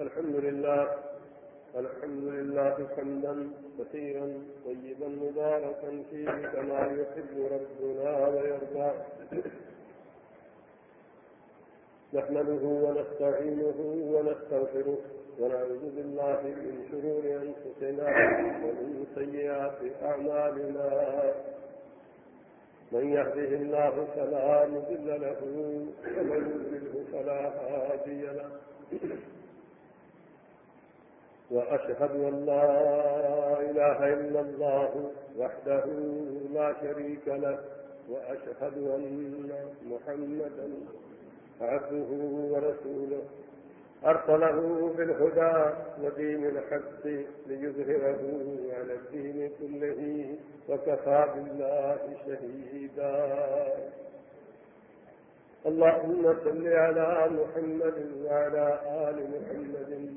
الحمد لله الحمد لله حمدا كثيرا طيبا مباركا فيه كما يحب ربنا ويرضى. نحمده ونستعينه ونستغفره ونعوذ بالله من شرور أنفسنا ومن سيئات أعمالنا. من يهده الله فلا مضل له، ومن يضلله فلا هادي له. وأشهد أن لا إله إلا الله وحده لا شريك له وأشهد أن محمدا عبده ورسوله. أرسله بالهدى ودين الحق ليظهره على الدين كله وكفى بالله شهيدا. اللهم صل على محمد وعلى آل محمد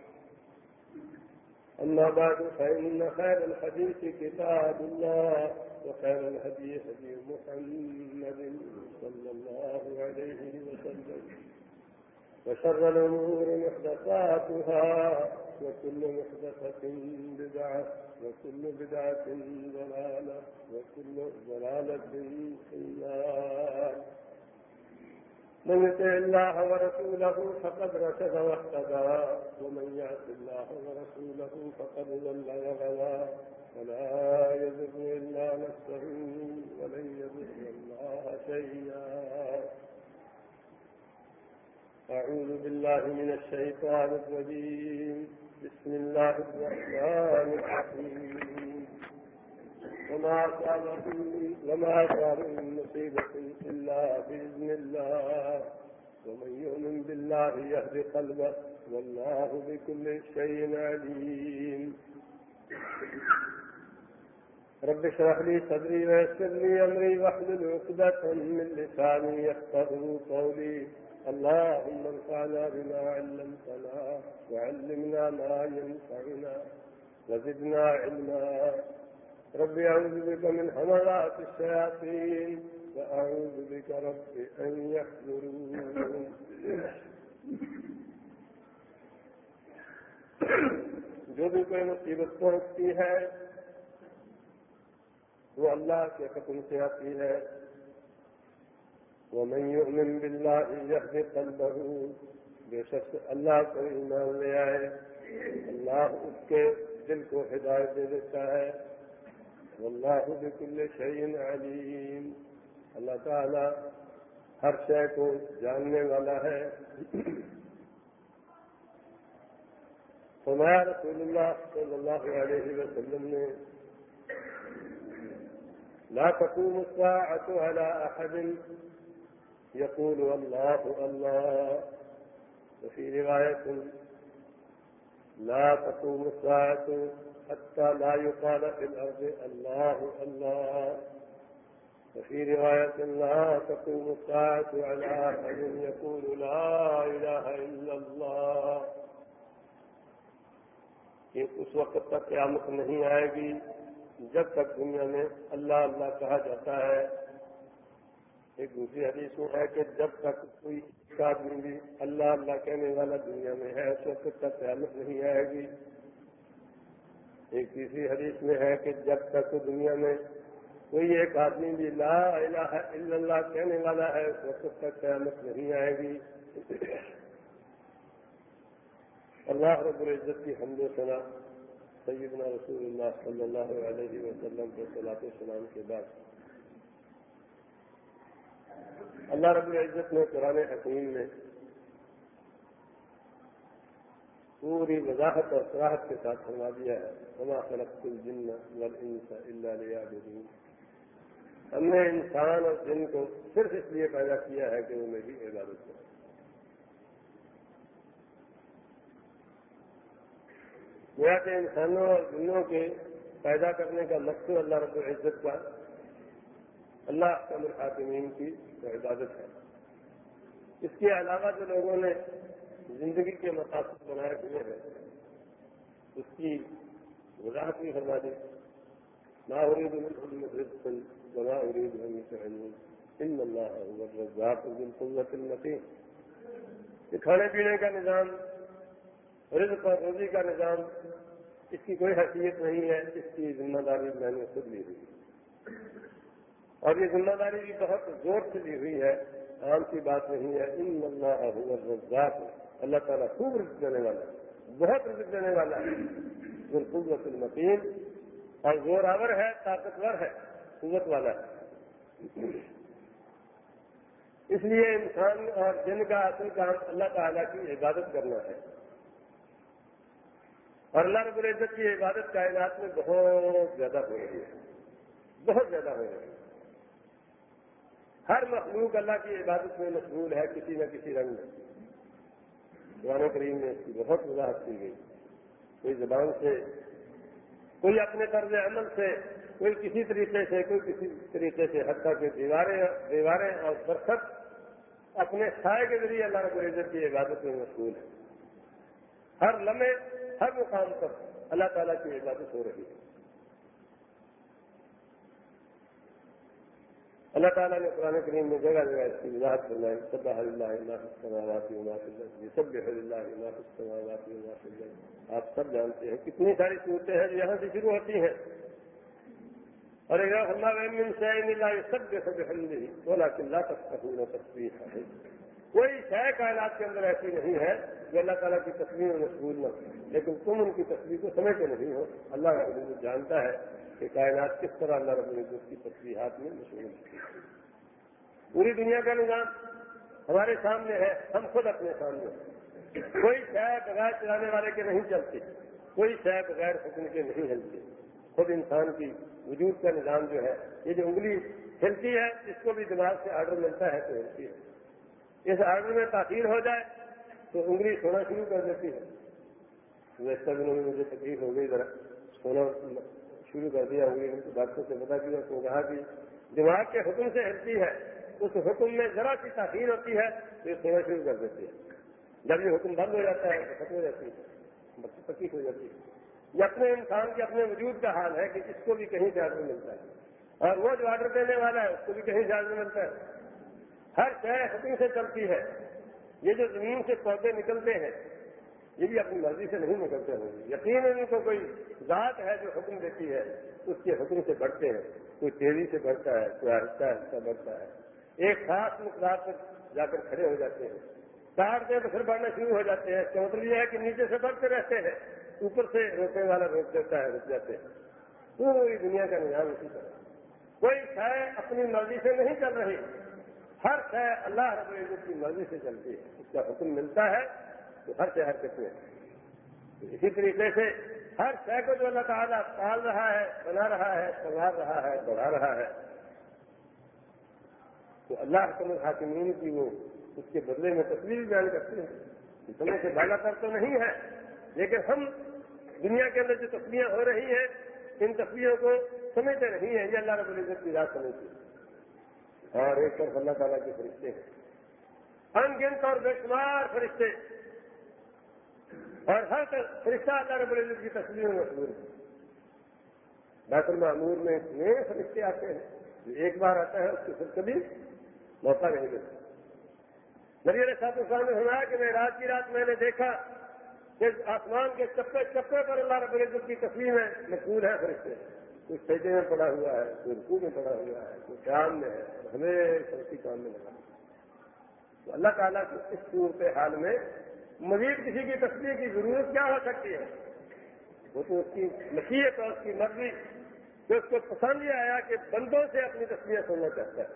أما بعد، فإن خير الحديث كتاب الله، وخير الهدي هدي محمد صلى الله عليه وسلم. وشر الأمور محدثاتها، وكل محدثة بدعة، وكل بدعة ضلالة، وكل ضلالة في النار. من يطع الله ورسوله فقد رشد واهتدى، ومن يعص الله ورسوله فقد ضل وغوى ولا يضر الا نفسه ولن يضر الله شيئا. أعوذ بالله من الشيطان الرجيم، بسم الله الرحمن الرحيم. وما وما أصاب من مصيبة إلا بإذن الله. ومن يؤمن بالله يهد قلبه، والله بكل شيء عليم. رب اشرح لي صدري ويسر لي أمري واحلل عقدة من لساني يفقهوا قولي. اللهم انفعنا بما علمتنا وعلمنا ما ينفعنا وزدنا علما. رب أعوذ بك من همرات الشياطين وأعوذ بك رب أن يحضرون جو بھی کوئی مصیبت پہنچتی ہے، وہ اللہ کے حکم سے آتی ہے۔ ومن يؤمن بالله يهد قلبه، بے شخص اللہ کو ایمان لے آئے۔ اللہ اس کے دل کو ہدایت دے دیتا ہے۔ واللہ بكل شيء علیم۔ اللہ تعالی ہر شے کو جاننے والا ہے۔ فرمایا رسول اللہ صلی اللہ علیہ وسلم نے لا تقوم الساعة على أحد يقول الله الله وفي رواية لا تقوم الساعة حتى لا يقال في الأرض الله الله. وفي رواية لا تقوم الساعة على أحد يقول لا إله إلا الله. کہ اس وقت تک قیامت نہیں آئے گی جب تک دنیا میں اللہ اللہ کہا جاتا ہے۔ ایک دوسری حدیث میں ہے کہ جب تک کوئی ایک آدمی بھی اللہ اللہ کہنے والا دنیا میں ہے، اس وقت تک قیامت نہیں آئے گی۔ ایک تیسری حدیث میں ہے کہ جب تک دنیا میں کوئی ایک آدمی بھی لا الہ الا اللہ کہنے والا ہے اس وقت تک قیامت نہیں آئے گی۔ اللہ رب العزت کی حمد و ثنا سیدنا رسول اللہ صلی اللہ علیہ وسلم کے صلاح السلام کے بعد۔ اللہ رب العزت نے قرآن حکیم میں پوری وضاحت اور صراحت کے ساتھ فرما دیا ہے۔ ہما خلق الجن والانس الا لیعبدون ہم نے انسان اور جن کو صرف اس لیے پیدا کیا ہے کہ وہ میری عبادت کریں گویا کہ انسانوں اور دنوں کے پیدا کرنے کا مقصد اللہ رب العزت کا اللہ کا الحاکمین کی عبادت ہے۔ اس کے علاوہ جو لوگوں نے زندگی کے مقاصد بنائے ہوئے ہیں۔ اس کی وضاحت بھی فرما دی نہ ہو رہی بنا ہو ان اللہ الرزاق یہ کھانے پینے کا نظام، رزق اور روزی کا نظام، اس کی کوئی حیثیت نہیں ہے، اس کی ذمہ داری میں نے خود لی ہوئی۔ اور یہ ذمہ داری بھی بہت زور سے لی ہوئی ہے، عام کی بات نہیں ہے۔ ان اللہ الرزاق۔ اللہ تعالیٰ خوب رزق دینے والا بہت رزق دینے والا ہے۔ بالقوت المتین اور زور آور ہے، طاقتور ہے، قوت والا ہے۔ اس لیے انسان اور جن کا اصل کام اللہ تعالیٰ کی عبادت کرنا ہے۔ اور اللہ رب العزت کی عبادت کائنات میں بہت زیادہ ہو رہی ہے۔ بہت زیادہ ہو رہی ہے۔ ہر مخلوق اللہ کی عبادت میں مشغول ہے، کسی نہ کسی رنگ میں۔ قرآن کریم میں اس کی بہت وضاحت کی گئی۔ کوئی زبان سے، کوئی اپنے طرز عمل سے، کوئی کسی طریقے سے، کوئی کسی طریقے سے، حتیٰ کہ دیواریں دیواریں اور درخت اپنے سائے کے ذریعے اللہ رب العزت کی عبادت میں مشغول ہے ہر لمحے، ہر مقام پر اللہ تعالیٰ کی عبادت ہو رہی ہے۔ اللہ تعالیٰ نے قرآن کریم میں جگہ جگہ اس کی وضاحت کرنا سب اللہ یہ سب اللہ آپ سب جانتے ہیں کتنی ساری صورتیں ہیں جو یہاں سے شروع ہوتی ہیں۔ اور اللہ سب سب ہلدی بولا قلعہ تک تصویر ہے کوئی شے کائنات کے اندر ایسی نہیں ہے جو اللہ تعالیٰ کی تصویر مشغول نہ ہو۔ لیکن تم ان کی تصویر کو سمجھتے نہیں ہو۔ اللہ کا جانتا ہے کہ کائنات کس طرح اللہ رب العزت کی تصویرات میں مشہور ہے پوری دنیا کا نظام ہمارے سامنے ہے، ہم خود اپنے سامنے کوئی شاید بغیر چلانے والے کے نہیں چلتے، کوئی شاید بغیر حکم کے نہیں ہلتے۔ خود انسان کی وجود کا نظام جو ہے، یہ جو انگلی ہلتی ہے اس کو بھی دماغ سے آرڈر ملتا ہے تو ہلتی ہے۔ اس آرڈر میں تاخیر ہو جائے تو انگلی سونا شروع کر دیتی ہے۔ ویسے دنوں میں مجھے تکلیف ہو گئی، ذرا سونا شروع کر دیا ہوگی ڈاکٹر سے پتا کیا تو کہا کہ دماغ کے حکم سے ہلتی ہے، اس حکم میں ذرا سی تاخیر ہوتی ہے تو یہ سونا شروع کر دیتی ہے۔ جب یہ حکم بند ہو جاتا ہے تو ختم ہو جاتی ہے بچی پکی ہو جاتی ہے۔ یہ اپنے انسان کے اپنے وجود کا حال ہے کہ اس کو بھی کہیں سے آڈر ملتا ہے۔ اور وہ جو آڈر دینے والا ہے، اس کو بھی کہیں سے آڈر ملتا ہے۔ ہر شے حکم سے چلتی ہے۔ یہ جو زمین سے پودے نکلتے ہیں، یہ بھی اپنی مرضی سے نہیں نکلتے ہوں گے یقین ان کو کوئی ذات ہے جو حکم دیتی ہے، اس کے حکم سے بڑھتے ہیں۔ کوئی تیزی سے بڑھتا ہے، کوئی آہستہ آہستہ بڑھتا ہے۔ ایک خاص مقدار پر جا کر کھڑے ہو جاتے ہیں۔ کاٹتے تو پھر بڑھنا شروع ہو جاتے ہیں۔ اس یہ ہے کہ نیچے سے بڑھتے رہتے ہیں۔ اوپر سے روکنے والا روک دیتا ہے رک جاتے ہیں۔ پوری دنیا کا نظام اسی طرح۔ کوئی شے اپنی مرضی سے نہیں چل رہی۔ ہر شے اللہ رب العزت کی مرضی سے چلتی ہے، اس کا حکم ملتا ہے تو ہر شہر کتنے اسی طریقے سے ہر شہر کو جو اللہ تعالیٰ پال رہا ہے، بنا رہا ہے، سنوار رہا ہے، بڑھا رہا ہے، تو اللہ حکم الحاکمین کی وہ اس کے بدلے میں تصویر بیان کرتے ہیں۔ سمے سے بالا کر تو نہیں ہے، لیکن ہم دنیا کے اندر جو تصویریں ہو رہی ہیں، ان تصویروں کو سمجھتے نہیں ہیں، یہ اللہ رب العزت کی رات سمجھتے اور ایک طرف اللہ تعالیٰ کے فرشتے ہیں۔ ان گنت اور بے شمار فرشتے۔ اور ہر فرشتہ اللہ رب العزت کی تصویر میں مشہور ہے۔ بیت المعمور میں اتنے فرشتے آتے ہیں جو ایک بار آتا ہے، اس کو پھر کبھی موقع نہیں ملتا۔ نبی علیہ صاحب السلام نے سنایا کہ میں رات کی رات میں نے دیکھا کہ آسمان کے چپے چپے پر اللہ رب العزت کی تصویر میں مشہور ہے فرشتے۔ کوئی سیدے میں پڑا ہوا ہے، کوئی رکو میں پڑا ہوا ہے، کوئی قیام میں ہے ہمیں اسی کام میں لگا تو اللہ تعالیٰ کی اس صورت حال میں مزید کسی کی تصویر کی ضرورت کیا ہو سکتی ہے؟ وہ تو اس کی نصیحت اور اس کی مرضی کہ اس کو پسند یہ آیا کہ بندوں سے اپنی تصویریں سننا چاہتا ہے۔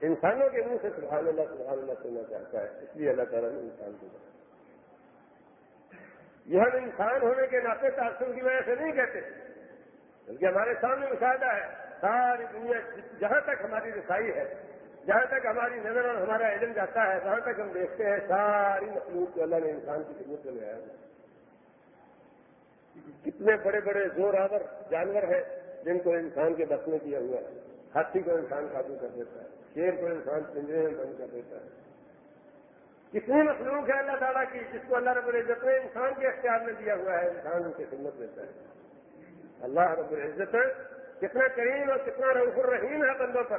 انسانوں کے منہ سے سبحان اللہ سبحان اللہ سننا چاہتا ہے، اس لیے اللہ تعالیٰ نے انسان کو یہ ہم انسان ہونے کے ناطے تعصب کی وجہ سے نہیں کہتے۔ بلکہ ہمارے سامنے مشاہدہ ہے۔ ساری دنیا جہاں تک ہماری رسائی ہے، جہاں تک ہماری نظر اور ہمارا علم جاتا ہے وہاں تک ہم دیکھتے ہیں، ساری مخلوق کو اللہ نے انسان کی خدمت میں لگایا کتنے بڑے بڑے زور آور جانور ہیں جن کو انسان کے بس میں کیا ہوا ہے۔ ہاتھی کو انسان قابو کر دیتا ہے، شیر کو انسان پنجرے میں بند کر دیتا ہے۔ کتنی مخلوق ہے اللہ تعالیٰ کی جس کو اللہ رب العزت نے انسان کے اختیار میں دیا ہوا ہے، انسان ان کی خدمت دیتا ہے۔ اللہ رب العزت کتنا کریم اور کتنا رنگ الرحیم ہے بندوں پر۔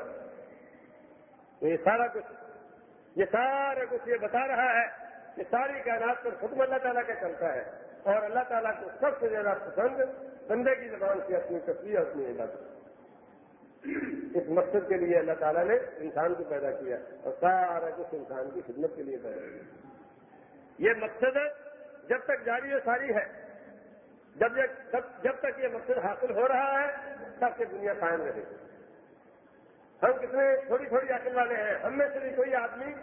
تو یہ سارا کچھ، یہ سارا کچھ یہ بتا رہا ہے کہ ساری کائنات پر حکم اللہ تعالیٰ کا چلتا ہے اور اللہ تعالیٰ کو سب سے زیادہ پسند بندے کی زبان سے اپنی تصویر اپنی علاقے اس مقصد کے لیے اللہ تعالیٰ نے انسان کو پیدا کیا اور سارا کچھ انسان کی خدمت کے لیے پیدا کیا۔ یہ مقصد جب تک جاری و ساری ہے جب جب تک یہ مقصد حاصل ہو رہا ہے، تب کہ دنیا قائم رہے گی۔ ہم کتنے تھوڑی تھوڑی عقل والے ہیں۔ ہم میں سے بھی کوئی آدمی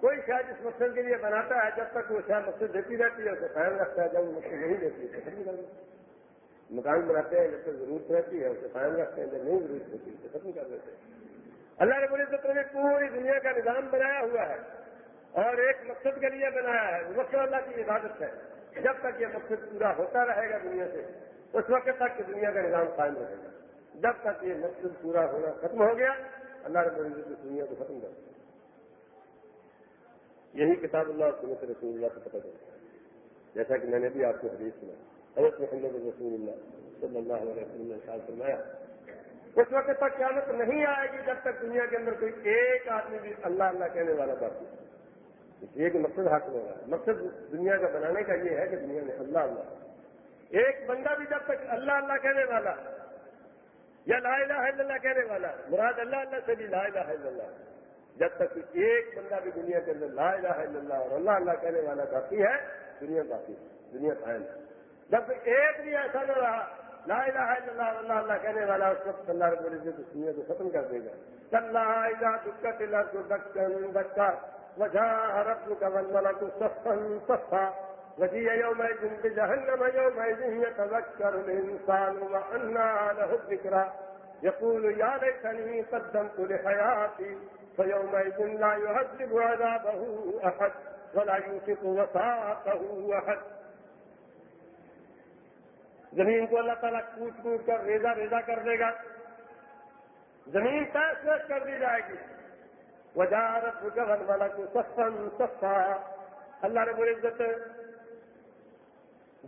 کوئی شاید اس مقصد کے لیے بناتا ہے، جب تک وہ شاید مقصد دیتی رہتی ہے، اسے قائم رکھتا ہے۔ جب وہ مقصد نہیں دیتی ہے ختم کر مکان بناتے ہیں جب تک ضرورت رہتی ہے، اسے قائم رکھتے ہیں۔ جب نہیں ضرورت ہوتی، اسے ختم کر دیتے ہیں۔ اللہ رب العزت نے پوری دنیا کا نظام بنایا ہوا ہے اور ایک مقصد کے لیے بنایا ہے۔ وہ مقصد اللہ کی عبادت ہے۔ جب تک یہ مقصد پورا ہوتا رہے گا دنیا سے، اس وقت تک دنیا کا نظام قائم رہے گا۔ جب تک یہ مقصد پورا ہونا ختم ہو گیا، اللہ رب العزت اس دنیا کو ختم کر دیا یہی کتاب اللہ سنت رسول اللہ سے پتہ چلتا ہے۔ جیسا کہ میں نے بھی آپ کو حدیث سنا حضرت محمد رسول اللہ صلی اللہ علیہ وسلم نے خیال فرمایا، اس وقت تک قیامت نہیں آئے گی جب تک دنیا کے اندر کوئی ایک آدمی بھی اللہ اللہ کہنے والا باقی اس لیے کہ مقصد حاصل ہو رہا ہے۔ مقصد دنیا کا بنانے کا یہ ہے کہ دنیا میں اللہ اللہ ایک بندہ بھی جب تک اللہ اللہ کہنے والا یا لا الہ الا اللہ کہنے والا، مراد اللہ اللہ سے بھی لا الہ الا اللہ جب تک ایک بندہ بھی دنیا کے اندر لا الہ الا اللہ اور اللہ اللہ کہنے والا باقی ہے، دنیا باقی دنیا قائم ہے۔ جب ایک بھی ایسا نہ رہا، لا الہ الا اللہ اللہ اللہ کہنے والا، اس وقت اللہ رب العزت اس دنیا کو ختم کر دے گا۔ اللہ دکت دکن دکا وجہ رب کا والملک صفا صفا. وجيء يومئذ بجهنم، يومئذ يتذكر الإنسان وأنى له الذكرى. يقول، يا ليتني قدمت لحياتي، فيومئذ لا يهذب عذابه أحد، ولا يوثق وثاقه أحد. زمین کو اللہ تعالیٰ کوٹ کوٹ کر ریزا ریزا کر دے گا۔ زمین پیس کر دی جائے گی۔ وجارت گون والا کو سستن سستا اللہ رب العزت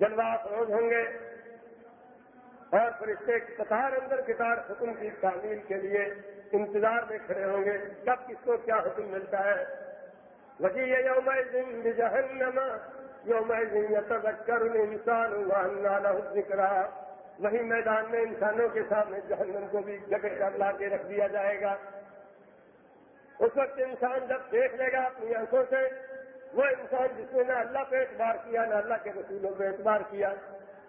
جلوا فروغ ہوں گے اور فرشتے قطار اندر کتار حکم کی تعمیل کے لیے انتظار میں کھڑے ہوں گے۔ کب کس کو کیا حکم ملتا ہے؟ وجی یوم دن جہنم یوم یتذکر الانسان واننا له الذکرا وہی میدان میں انسانوں کے سامنے جہنم کو بھی جگہ کر لا کے رکھ دیا جائے گا۔ اس وقت انسان جب دیکھ لے گا اپنی آنکھوں سے، وہ انسان جس نے نہ اللہ پہ اعتبار کیا، نہ اللہ کے رسولوں پہ اعتبار کیا،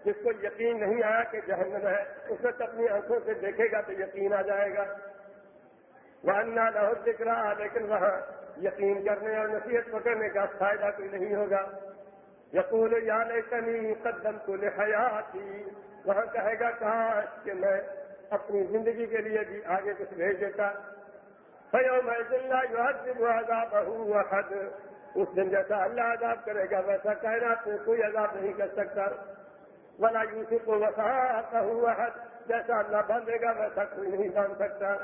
جس کو یقین نہیں آیا کہ جہنم ہے، اس وقت اپنی آنکھوں سے دیکھے گا تو یقین آ جائے گا۔ وہ انا لاہور دکھ رہا لیکن وہاں یقین کرنے اور نصیحت پکڑنے کا فائدہ کوئی نہیں ہوگا۔ یقول، یا لیکنی قدم کو لحیاتی۔ وہاں کہے گا کہاں کہ میں اپنی زندگی کے لیے بھی آگے کچھ بھیج دیتا۔ حد بہو حد اس دن جیسا اللہ عذاب کرے گا، ویسا کائنات میں کوئی عذاب نہیں کر سکتا۔ ولا یوسف کو وسا ہوا حد جیسا اللہ باندھے گا، ویسا کوئی نہیں باندھ سکتا۔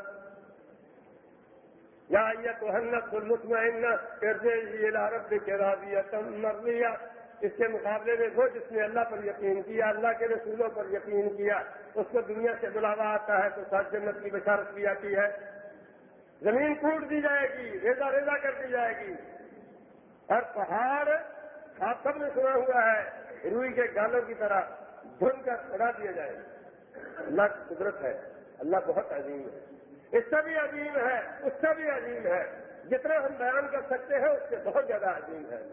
یا یہ تو ہنت المطمئن رب کے تم مرضیہ۔ اس کے مقابلے میں وہ جس نے اللہ پر یقین کیا، اللہ کے رسولوں پر یقین کیا، اس کو دنیا سے بلاوا آتا ہے تو سات جنت کی بشارت کی جاتی ہے۔ زمین ٹوٹ دی جائے گی ریزا ریزا کر دی جائے گی۔ اور پہاڑ آپ سب نے سنا ہوا ہے، روئی کے گالوں کی طرح دھن کر اڑا دیا جائے گا۔ اللہ کی قدرت ہے، اللہ بہت عظیم ہے۔ اس سے بھی عظیم ہے، اس سے بھی عظیم ہے۔ جتنا ہم بیان کر سکتے ہیں، اس سے بہت زیادہ عظیم ہے۔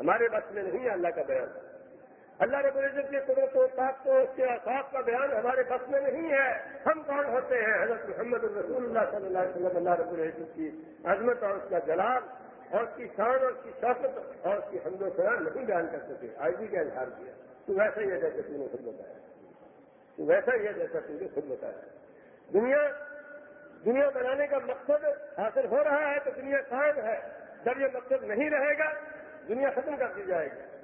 ہمارے بس میں نہیں ہے اللہ کا بیان۔ اللہ رب العزت کے قدرت و طاقت اس کے احساس کا بیان ہمارے بس میں نہیں ہے۔ ہم کون ہوتے ہیں؟ حضرت محمد الرسول اللہ صلی اللہ علیہ وسلم، اللہ رب العزت کی عظمت اور اس کا جلال اور اس کی شان اور اس کی شوقت اور اس کی حمد و سرا نہیں بیان کر سکے۔ آئی جی کا اظہار کیا؟ تو ویسا ہی ہے جیسے تم نے خود بتایا۔ تو ویسا ہی ہے جیسا تم نے خود بتایا۔ دنیا دنیا بنانے کا مقصد حاصل ہو رہا ہے تو دنیا قائم ہے۔ جب یہ مقصد نہیں رہے گا، دنیا ختم کر دی جائے گی۔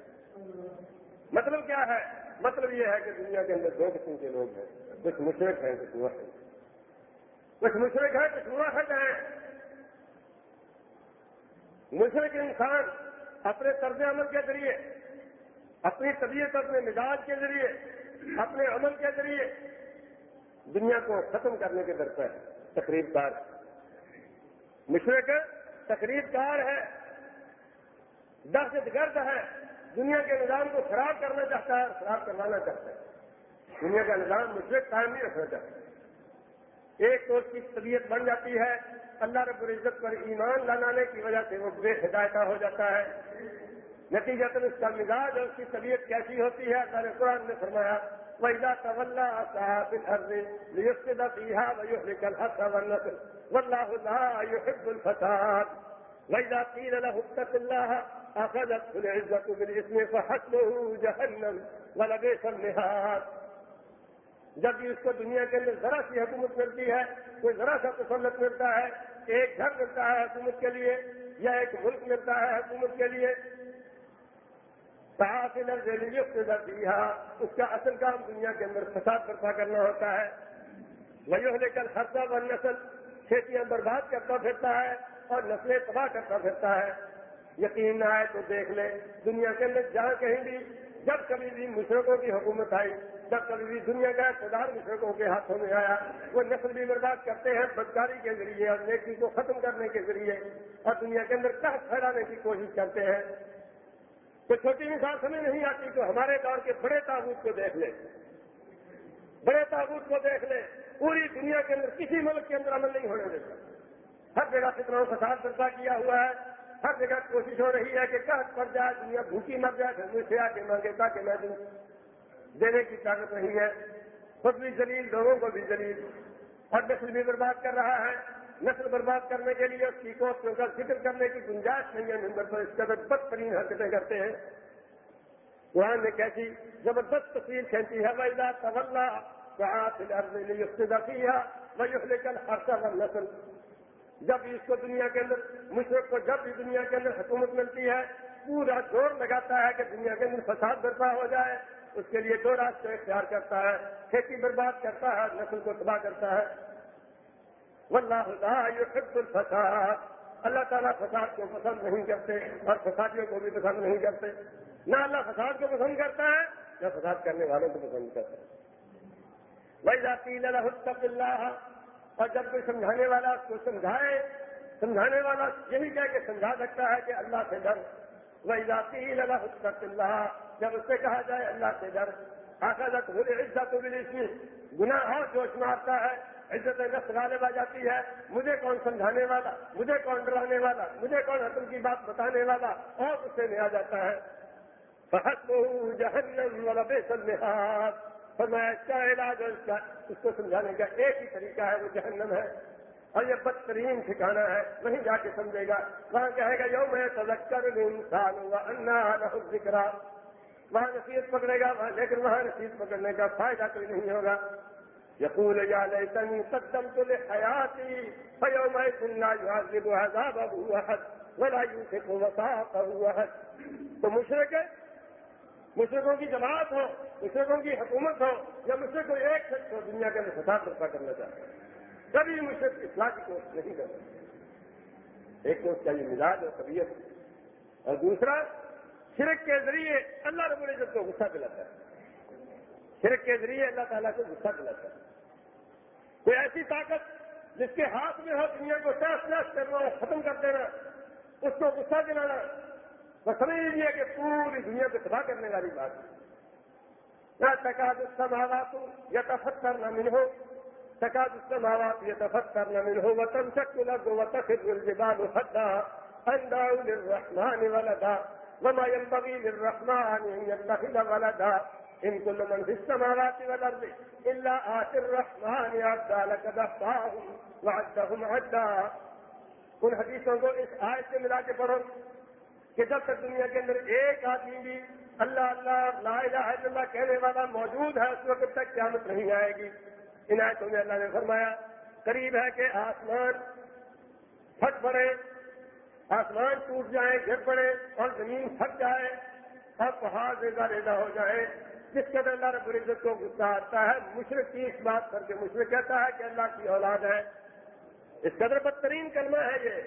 مطلب کیا ہے؟ مطلب یہ ہے کہ دنیا کے اندر دو قسم کے لوگ ہیں۔ کچھ مشرق ہیں، کچھ موحد کچھ مشرق ہیں، کچھ موحد ہیں۔ مشرق انسان اپنے طرز عمل کے ذریعے، اپنی طبیعت، اپنے مزاج کے ذریعے، اپنے عمل کے ذریعے دنیا کو ختم کرنے کے در پر تقریب کار مشرق تقریب کار ہے۔ دہشت گرد ہے۔ دنیا کے نظام کو خراب کرنا چاہتا ہے اور خراب کروانا چاہتا ہے۔ دنیا کا نظام مشرق قائم نہیں رکھنا چاہتا۔ ایک تو اس کی طبیعت بن جاتی ہے۔ اللہ رب العزت پر ایمان لانے کی وجہ سے وہ بے ہدایتہ ہو جاتا ہے۔ نتیجہ اس کا مزاج اور اس کی طبیعت کیسی ہوتی ہے؟ اللہ قرآن نے فرمایا، وَإِذَا تَوَلَّا أَصْحَابِ الْأَرْضِ لِيُفْسِدَ فِيهَا وَيُهْلِكَ الْحَرْثَ أَخَذَتْهُ الْعِزَّةُ بِالْإِثْمِ فَحَسْبُهُ جَهَنَّمُ وَلَبِئْسَ الْمِهَادُ. جب بھی اس کو دنیا کے اندر ذرا سی حکومت ملتی ہے، کوئی ذرا سا تسلط ملتا ہے، ایک گھر ملتا ہے حکومت کے لیے یا ایک ملک ملتا ہے حکومت کے لیے دیا اس کا اصل کام دنیا کے اندر فساد برپا کرنا ہوتا ہے. وہی لے کر خرچہ و نسل کھیتیاں برباد کرتا پھرتا ہے اور نسلیں تباہ کرتا پھرتا ہے۔ یقین نہ آئے تو دیکھ لے۔ دنیا کے اندر جہاں کہیں بھی جب کبھی بھی مشرقوں کی حکومت آئی، جب کبھی بھی دنیا کا اقتدار مشرقوں کے ہاتھوں میں آیا، وہ نسل بھی برباد کرتے ہیں بدکاری کے ذریعے اور نیکی کو ختم کرنے کے ذریعے اور دنیا کے اندر قحط پھیلانے کی کوشش کرتے ہیں۔ تو چھوٹی مثال سمجھ نہیں آتی تو ہمارے دور کے بڑے تابوت کو دیکھ لیں بڑے تابوت کو دیکھ لیں پوری دنیا کے اندر کسی ملک کے اندر عمل نہیں ہونے دیتا۔ ہر جگہ کتنا فساد برپا کیا ہوا ہے۔ ہر جگہ کوشش ہو رہی ہے کہ قحط پڑ جائے، دنیا بھوکی مر جائے پھر مجھ سے آ کے مانگے، تاکہ میں دوں دینے کی طاقت نہیں ہے۔ خود بھی زلیل لوگوں کو بھی زلیل اور نسل بھی برباد کر رہا ہے۔ نسل برباد کرنے کے لیے اس کی کوششوں کا ذکر کرنے کی گنجائش نہیں ہے۔ ممبر پر اس قدر بدترین حرکتیں کرتے ہیں۔ قرآن نے کیسی زبردست تصویر کھینچی ہے ویلا طلّہ وہی کل ہر نسل جب اس کو دنیا کے اندر مشرق کو جب بھی دنیا کے اندر حکومت ملتی ہے، پورا زور لگاتا ہے کہ دنیا کے اندر فساد برپا ہو جائے۔ اس کے لیے دو راستے اختیار کرتا ہے۔ کھیتی برباد کرتا ہے، نسل کو تباہ کرتا ہے۔ واللہ يحب الفساد۔ اللہ تعالیٰ فساد کو پسند نہیں کرتے اور فسادیوں کو بھی پسند نہیں کرتے۔ نہ اللہ فساد کو پسند کرتا ہے، نہ فساد کرنے والوں کو پسند کرتا ہے۔ وہی جاتی اللہ اور جب کوئی سمجھانے والا اس کو سمجھائے، سمجھانے والا یہی کہہ کے سمجھا سکتا ہے کہ اللہ سے ڈر۔ وہی جاتی اللہ جب اس سے کہا جائے اللہ سے ڈر۔ آخر عزت گناہ اور جوش مارتا ہے، عزت نفس غالب آ جاتی ہے۔ مجھے کون سمجھانے والا؟ مجھے کون ڈرانے والا؟ مجھے کون حکم کی بات بتانے والا؟ اور اسے میں آ جاتا ہے۔ بہت جہنم والا بے سلحات فرمایا، کیا علاج اس کا؟ اس کو سمجھانے کا ایک ہی طریقہ ہے، وہ جہنم ہے۔ اور یہ بدترین ٹھکانا ہے، وہیں جا کے سمجھے گا۔ وہاں کہے گا یو میں تذکر انسان ہوا انا ذکر وہاں نصیحت پکڑے گا، وہاں لیکن وہاں نصیحت پکڑنے کا فائدہ کوئی نہیں ہوگا۔ يقول يا ليتني قدمت لحياتي فيومئذ لا يعذب عذابه أحد ولا يوثق وثاقه أحد تو مشرق ہے مشرقوں کی جماعت ہو مشرقوں کی حکومت ہو، یا مشرق کو ایک شخص ہو دنیا کے اندر فساد برپا کرنا چاہتے ہیں کبھی مشرق اصلاح کی کوشش نہیں کرتے ایک تو اس کا یہ مزاج اور طبیعت۔ اور دوسرا، شرک کے ذریعے اللہ رب العزت کو غصہ دلاتا ہے۔ شرک کے ذریعے اللہ تعالیٰ کو غصہ دلاتا ہے۔ کوئی ایسی طاقت جس کے ہاتھ میں ہو دنیا کو تحس نحس کرنا، ختم کر دینا، اس کو غصہ دلانا سمجھ لیجیے کہ پوری دنیا کو تباہ کرنے والی بات ہے۔ نہ تقاد اس کا ماوات یا تفت کرنا مل ہو تقاد اس کا ماوات یا تفت کرنا مل ہو وہ تم شک لگ وہ تفر الجبال حدا اندا للرحمن ولدا، وما ينبغي للرحمن ان يتخذ ولدا. ان كل من في السماوات والارض الا اتي الرحمن عبدا لقد احصاهم وعدهم عدا۔ ان حدیثوں کو اس آیت سے ملا کے پڑھو۔ کہ جب تک دنیا کے اندر ایک آدمی بھی اللہ اللہ لا الہ الا اللہ کہنے والا موجود ہے، اس وقت تک قیامت نہیں آئے گی۔ ان میں اللہ نے فرمایا، قریب ہے کہ آسمان پھٹ پڑے، آسمان ٹوٹ جائے، گر پڑے اور زمین پھٹ جائے، اور پہاڑ ریزا ریزا ہو جائے۔ جس قدر اللہ رب العزت کو غصہ آتا ہے، مشرق کی اس بات پر کے مشرق کہتا ہے کہ اللہ کی اولاد ہے۔ اس قدر بدترین کلمہ ہے یہ۔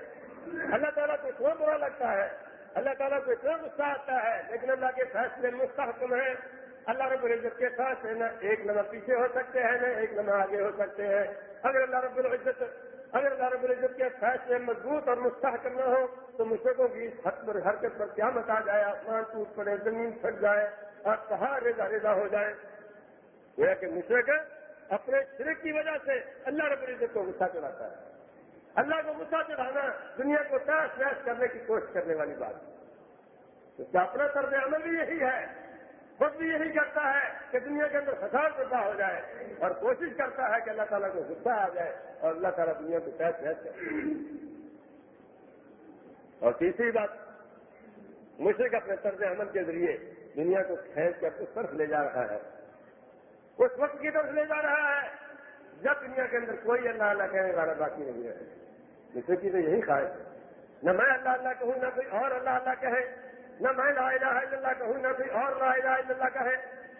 اللہ تعالیٰ کو اتنا برا لگتا ہے۔ اللہ تعالیٰ کو اتنا غصہ آتا ہے، لیکن اللہ کے فیصلے مستحکم ہیں۔ اللہ رب العزت کے ساتھ نہ ایک نمبر پیچھے ہو سکتے ہیں نہ ایک نمبر آگے ہو سکتے ہیں۔ اگر اللہ رب العزت، اگر اللہ رب العزت کے فیصلے مضبوط اور مستحکم نہ ہو تو مشرقوں کی حق پر، حرکت پر کیا متا جائے، آسمان ٹوٹ پڑے، زمین پھٹ جائے، اور کہاں ریزا ریزا ہو جائے۔ یہ کہ مشرق اپنے شرک کی وجہ سے اللہ رب العزت کو غصہ چڑھاتا ہے۔ اللہ کو غصہ چڑھانا دنیا کو تاش ویس کرنے کی کوشش کرنے والی بات تو کیا اپنا طرز عمل بھی یہی ہے؟ خود بھی یہی کرتا ہے کہ دنیا کے اندر فساد پیدا ہو جائے اور کوشش کرتا ہے کہ اللہ تعالیٰ کو غصہ آ جائے اور اللہ تعالیٰ دنیا کو تحت تحت کرے۔ اور تیسری بات، مشرق اپنے طرز عمل کے ذریعے دنیا کو کھینچ کر اس طرف لے جا رہا ہے۔ اس وقت کی طرف لے جا رہا ہے جب دنیا کے اندر کوئی اللہ اللہ کہنے والا باقی نہیں ہے مشرق کی تو یہی خواہش ہے۔ نہ میں اللہ اللہ کہوں، نہ کوئی اور اللہ اللہ کہے۔ نہ میں لا الہ الا اللہ کہوں، نہ کوئی اور لا الہ الا اللہ کہے۔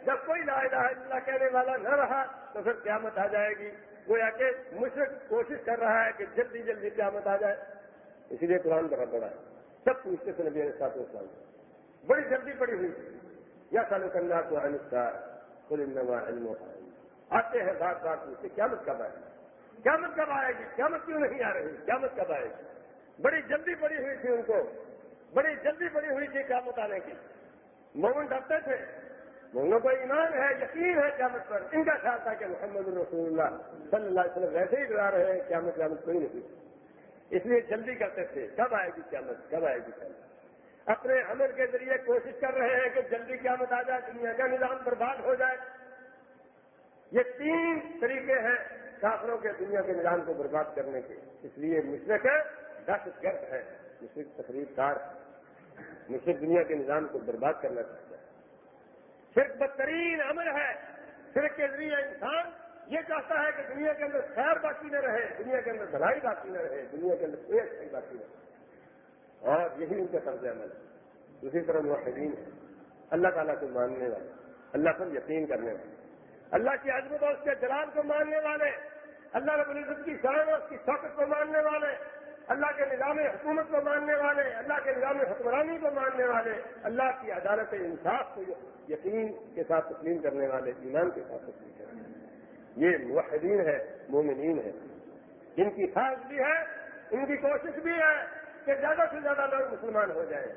جب کوئی لا الہ الا اللہ کہنے والا نہ رہا، تو پھر قیامت آ جائے گی۔ گویا کہ مشرق کوشش کر رہا ہے کہ جلدی جلدی قیامت آ جائے۔ اسی لیے قرآن بہت بڑا ہے۔ سب پوچھتے تھے نبی ساتھ اسلام بڑی جلدی پڑی ہوئی۔ تھی یا سالو کرنا تو انسار کل علم آتے ہیں بات بات پوچھتے، قیامت کب آئے قیامت کب آئے گی؟ قیامت کیوں نہیں آ رہی؟ قیامت کب آئے گی؟ بڑی جلدی پڑی ہوئی تھی ان کو۔ بڑی جلدی بڑی ہوئی تھی قیامت آنے کی۔ مومن ڈرتے تھے۔ مومنوں کو ایمان ہے، یقین ہے قیامت پر۔ ان کا خیال تھا کہ محمد الرسول اللہ صلی اللہ علیہ وسلم ویسے ہی ڈرا رہے ہیں، قیامت قیامت کوئی نہیں۔ اس لیے جلدی کرتے تھے۔ کب آئے گی قیامت؟ کب آئے گی قیامت؟ اپنے عمل کے ذریعے کوشش کر رہے ہیں کہ جلدی قیامت آ جائے، دنیا کا نظام برباد ہو جائے۔ یہ تین طریقے ہیں کافروں کے دنیا کے نظام کو برباد کرنے کے۔ اس لیے مشرق ہے دہشت گرد ہے۔ مشرق تقریب کار مشرق دنیا کے نظام کو برباد کرنا چاہتا ہے۔ صرف بدترین عمل ہے۔ صرف کے ذریعے انسان یہ چاہتا ہے کہ دنیا کے اندر خیر باقی نہ رہے، دنیا کے اندر بھلائی باقی نہ رہے، دنیا کے اندر کوئی اچھائی باقی نہ رہے۔ اور یہی ان کا طرز عمل ہے۔ دوسری طرف موحدین ہے اللہ تعالیٰ کو ماننے والے، اللہ پر یقین کرنے والے۔ اللہ کی عظمت اور اس کے جلال کو ماننے والے۔ اللہ رب العزت کی شان اور اس کی طاقت کو ماننے والے، اللہ کے نظام حکومت کو ماننے والے، اللہ کے نظام حکمرانی کو ماننے والے، اللہ کی عدالت انصاف کو یقین کے ساتھ تسلیم کرنے والے، ایمان کے ساتھ تسلیم کرنے والے۔ یہ موحدین ہے مومنین ہے جن کی خواہش بھی ہے، ان کی کوشش بھی ہے کہ زیادہ سے زیادہ لوگ مسلمان ہو جائیں۔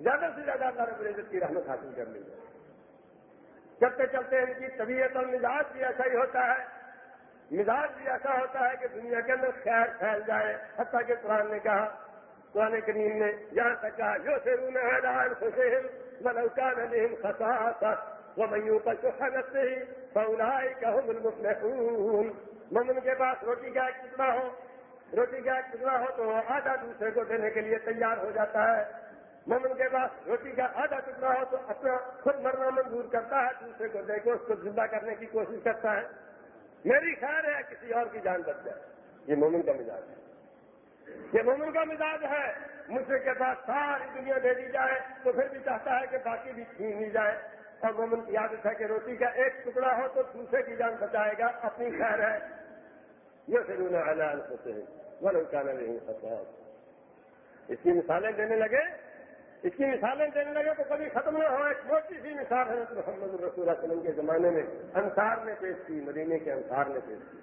زیادہ سے زیادہ اللہ رب العزت کی رحمت حاصل کر لی جائے چلتے چلتے ان کی طبیعت اور مزاج بھی ایسا ہی ہوتا ہے مزاج بھی ایسا ہوتا ہے کہ دنیا کے اندر خیر پھیل جائے، حتیٰ کہ قرآن نے کہا، قرآن کریم نے، یہاں تک کہا جو سے رونا خسا وہ میوں کا چوکھا کرتے ہی سولائی کا ممن کے پاس روٹی کا ایک ٹکڑا ہو، روٹی کا ایک ٹکڑا ہو تو وہ آدھا دوسرے کو دینے کے لیے تیار ہو جاتا ہے۔ مومن کے پاس روٹی کا آدھا ٹکڑا ہو تو اپنا خود مرنا منظور کرتا ہے، دوسرے کو دے کے اس کو زندہ کرنے کی کوشش کرتا ہے۔ میری خیر ہے، کسی اور کی جان بچ جائے۔ یہ مومن کا مزاج ہے۔ یہ مومن کا مزاج ہے، مجھے کے پاس ساری دنیا دے دی جائے تو پھر بھی چاہتا ہے کہ باقی بھی چھین لی جائے۔ اور مومن کی عادت ہے کہ روٹی کا ایک ٹکڑا ہو تو دوسرے کی جان بچائے گا، اپنی خیر ہے۔ یہ پھر انہیں اعلان ہوتے ہیں وہ روکانا نہیں سکتا اس کی مثالیں دینے لگے۔ اس کی مثالیں دینے لگے تو کبھی ختم نہ ہو، ایک چھوٹی سی مثال ہے محمد الرسول وسلم کے زمانے میں انصار نے پیش کی، مدینے کے انصار نے پیش کی۔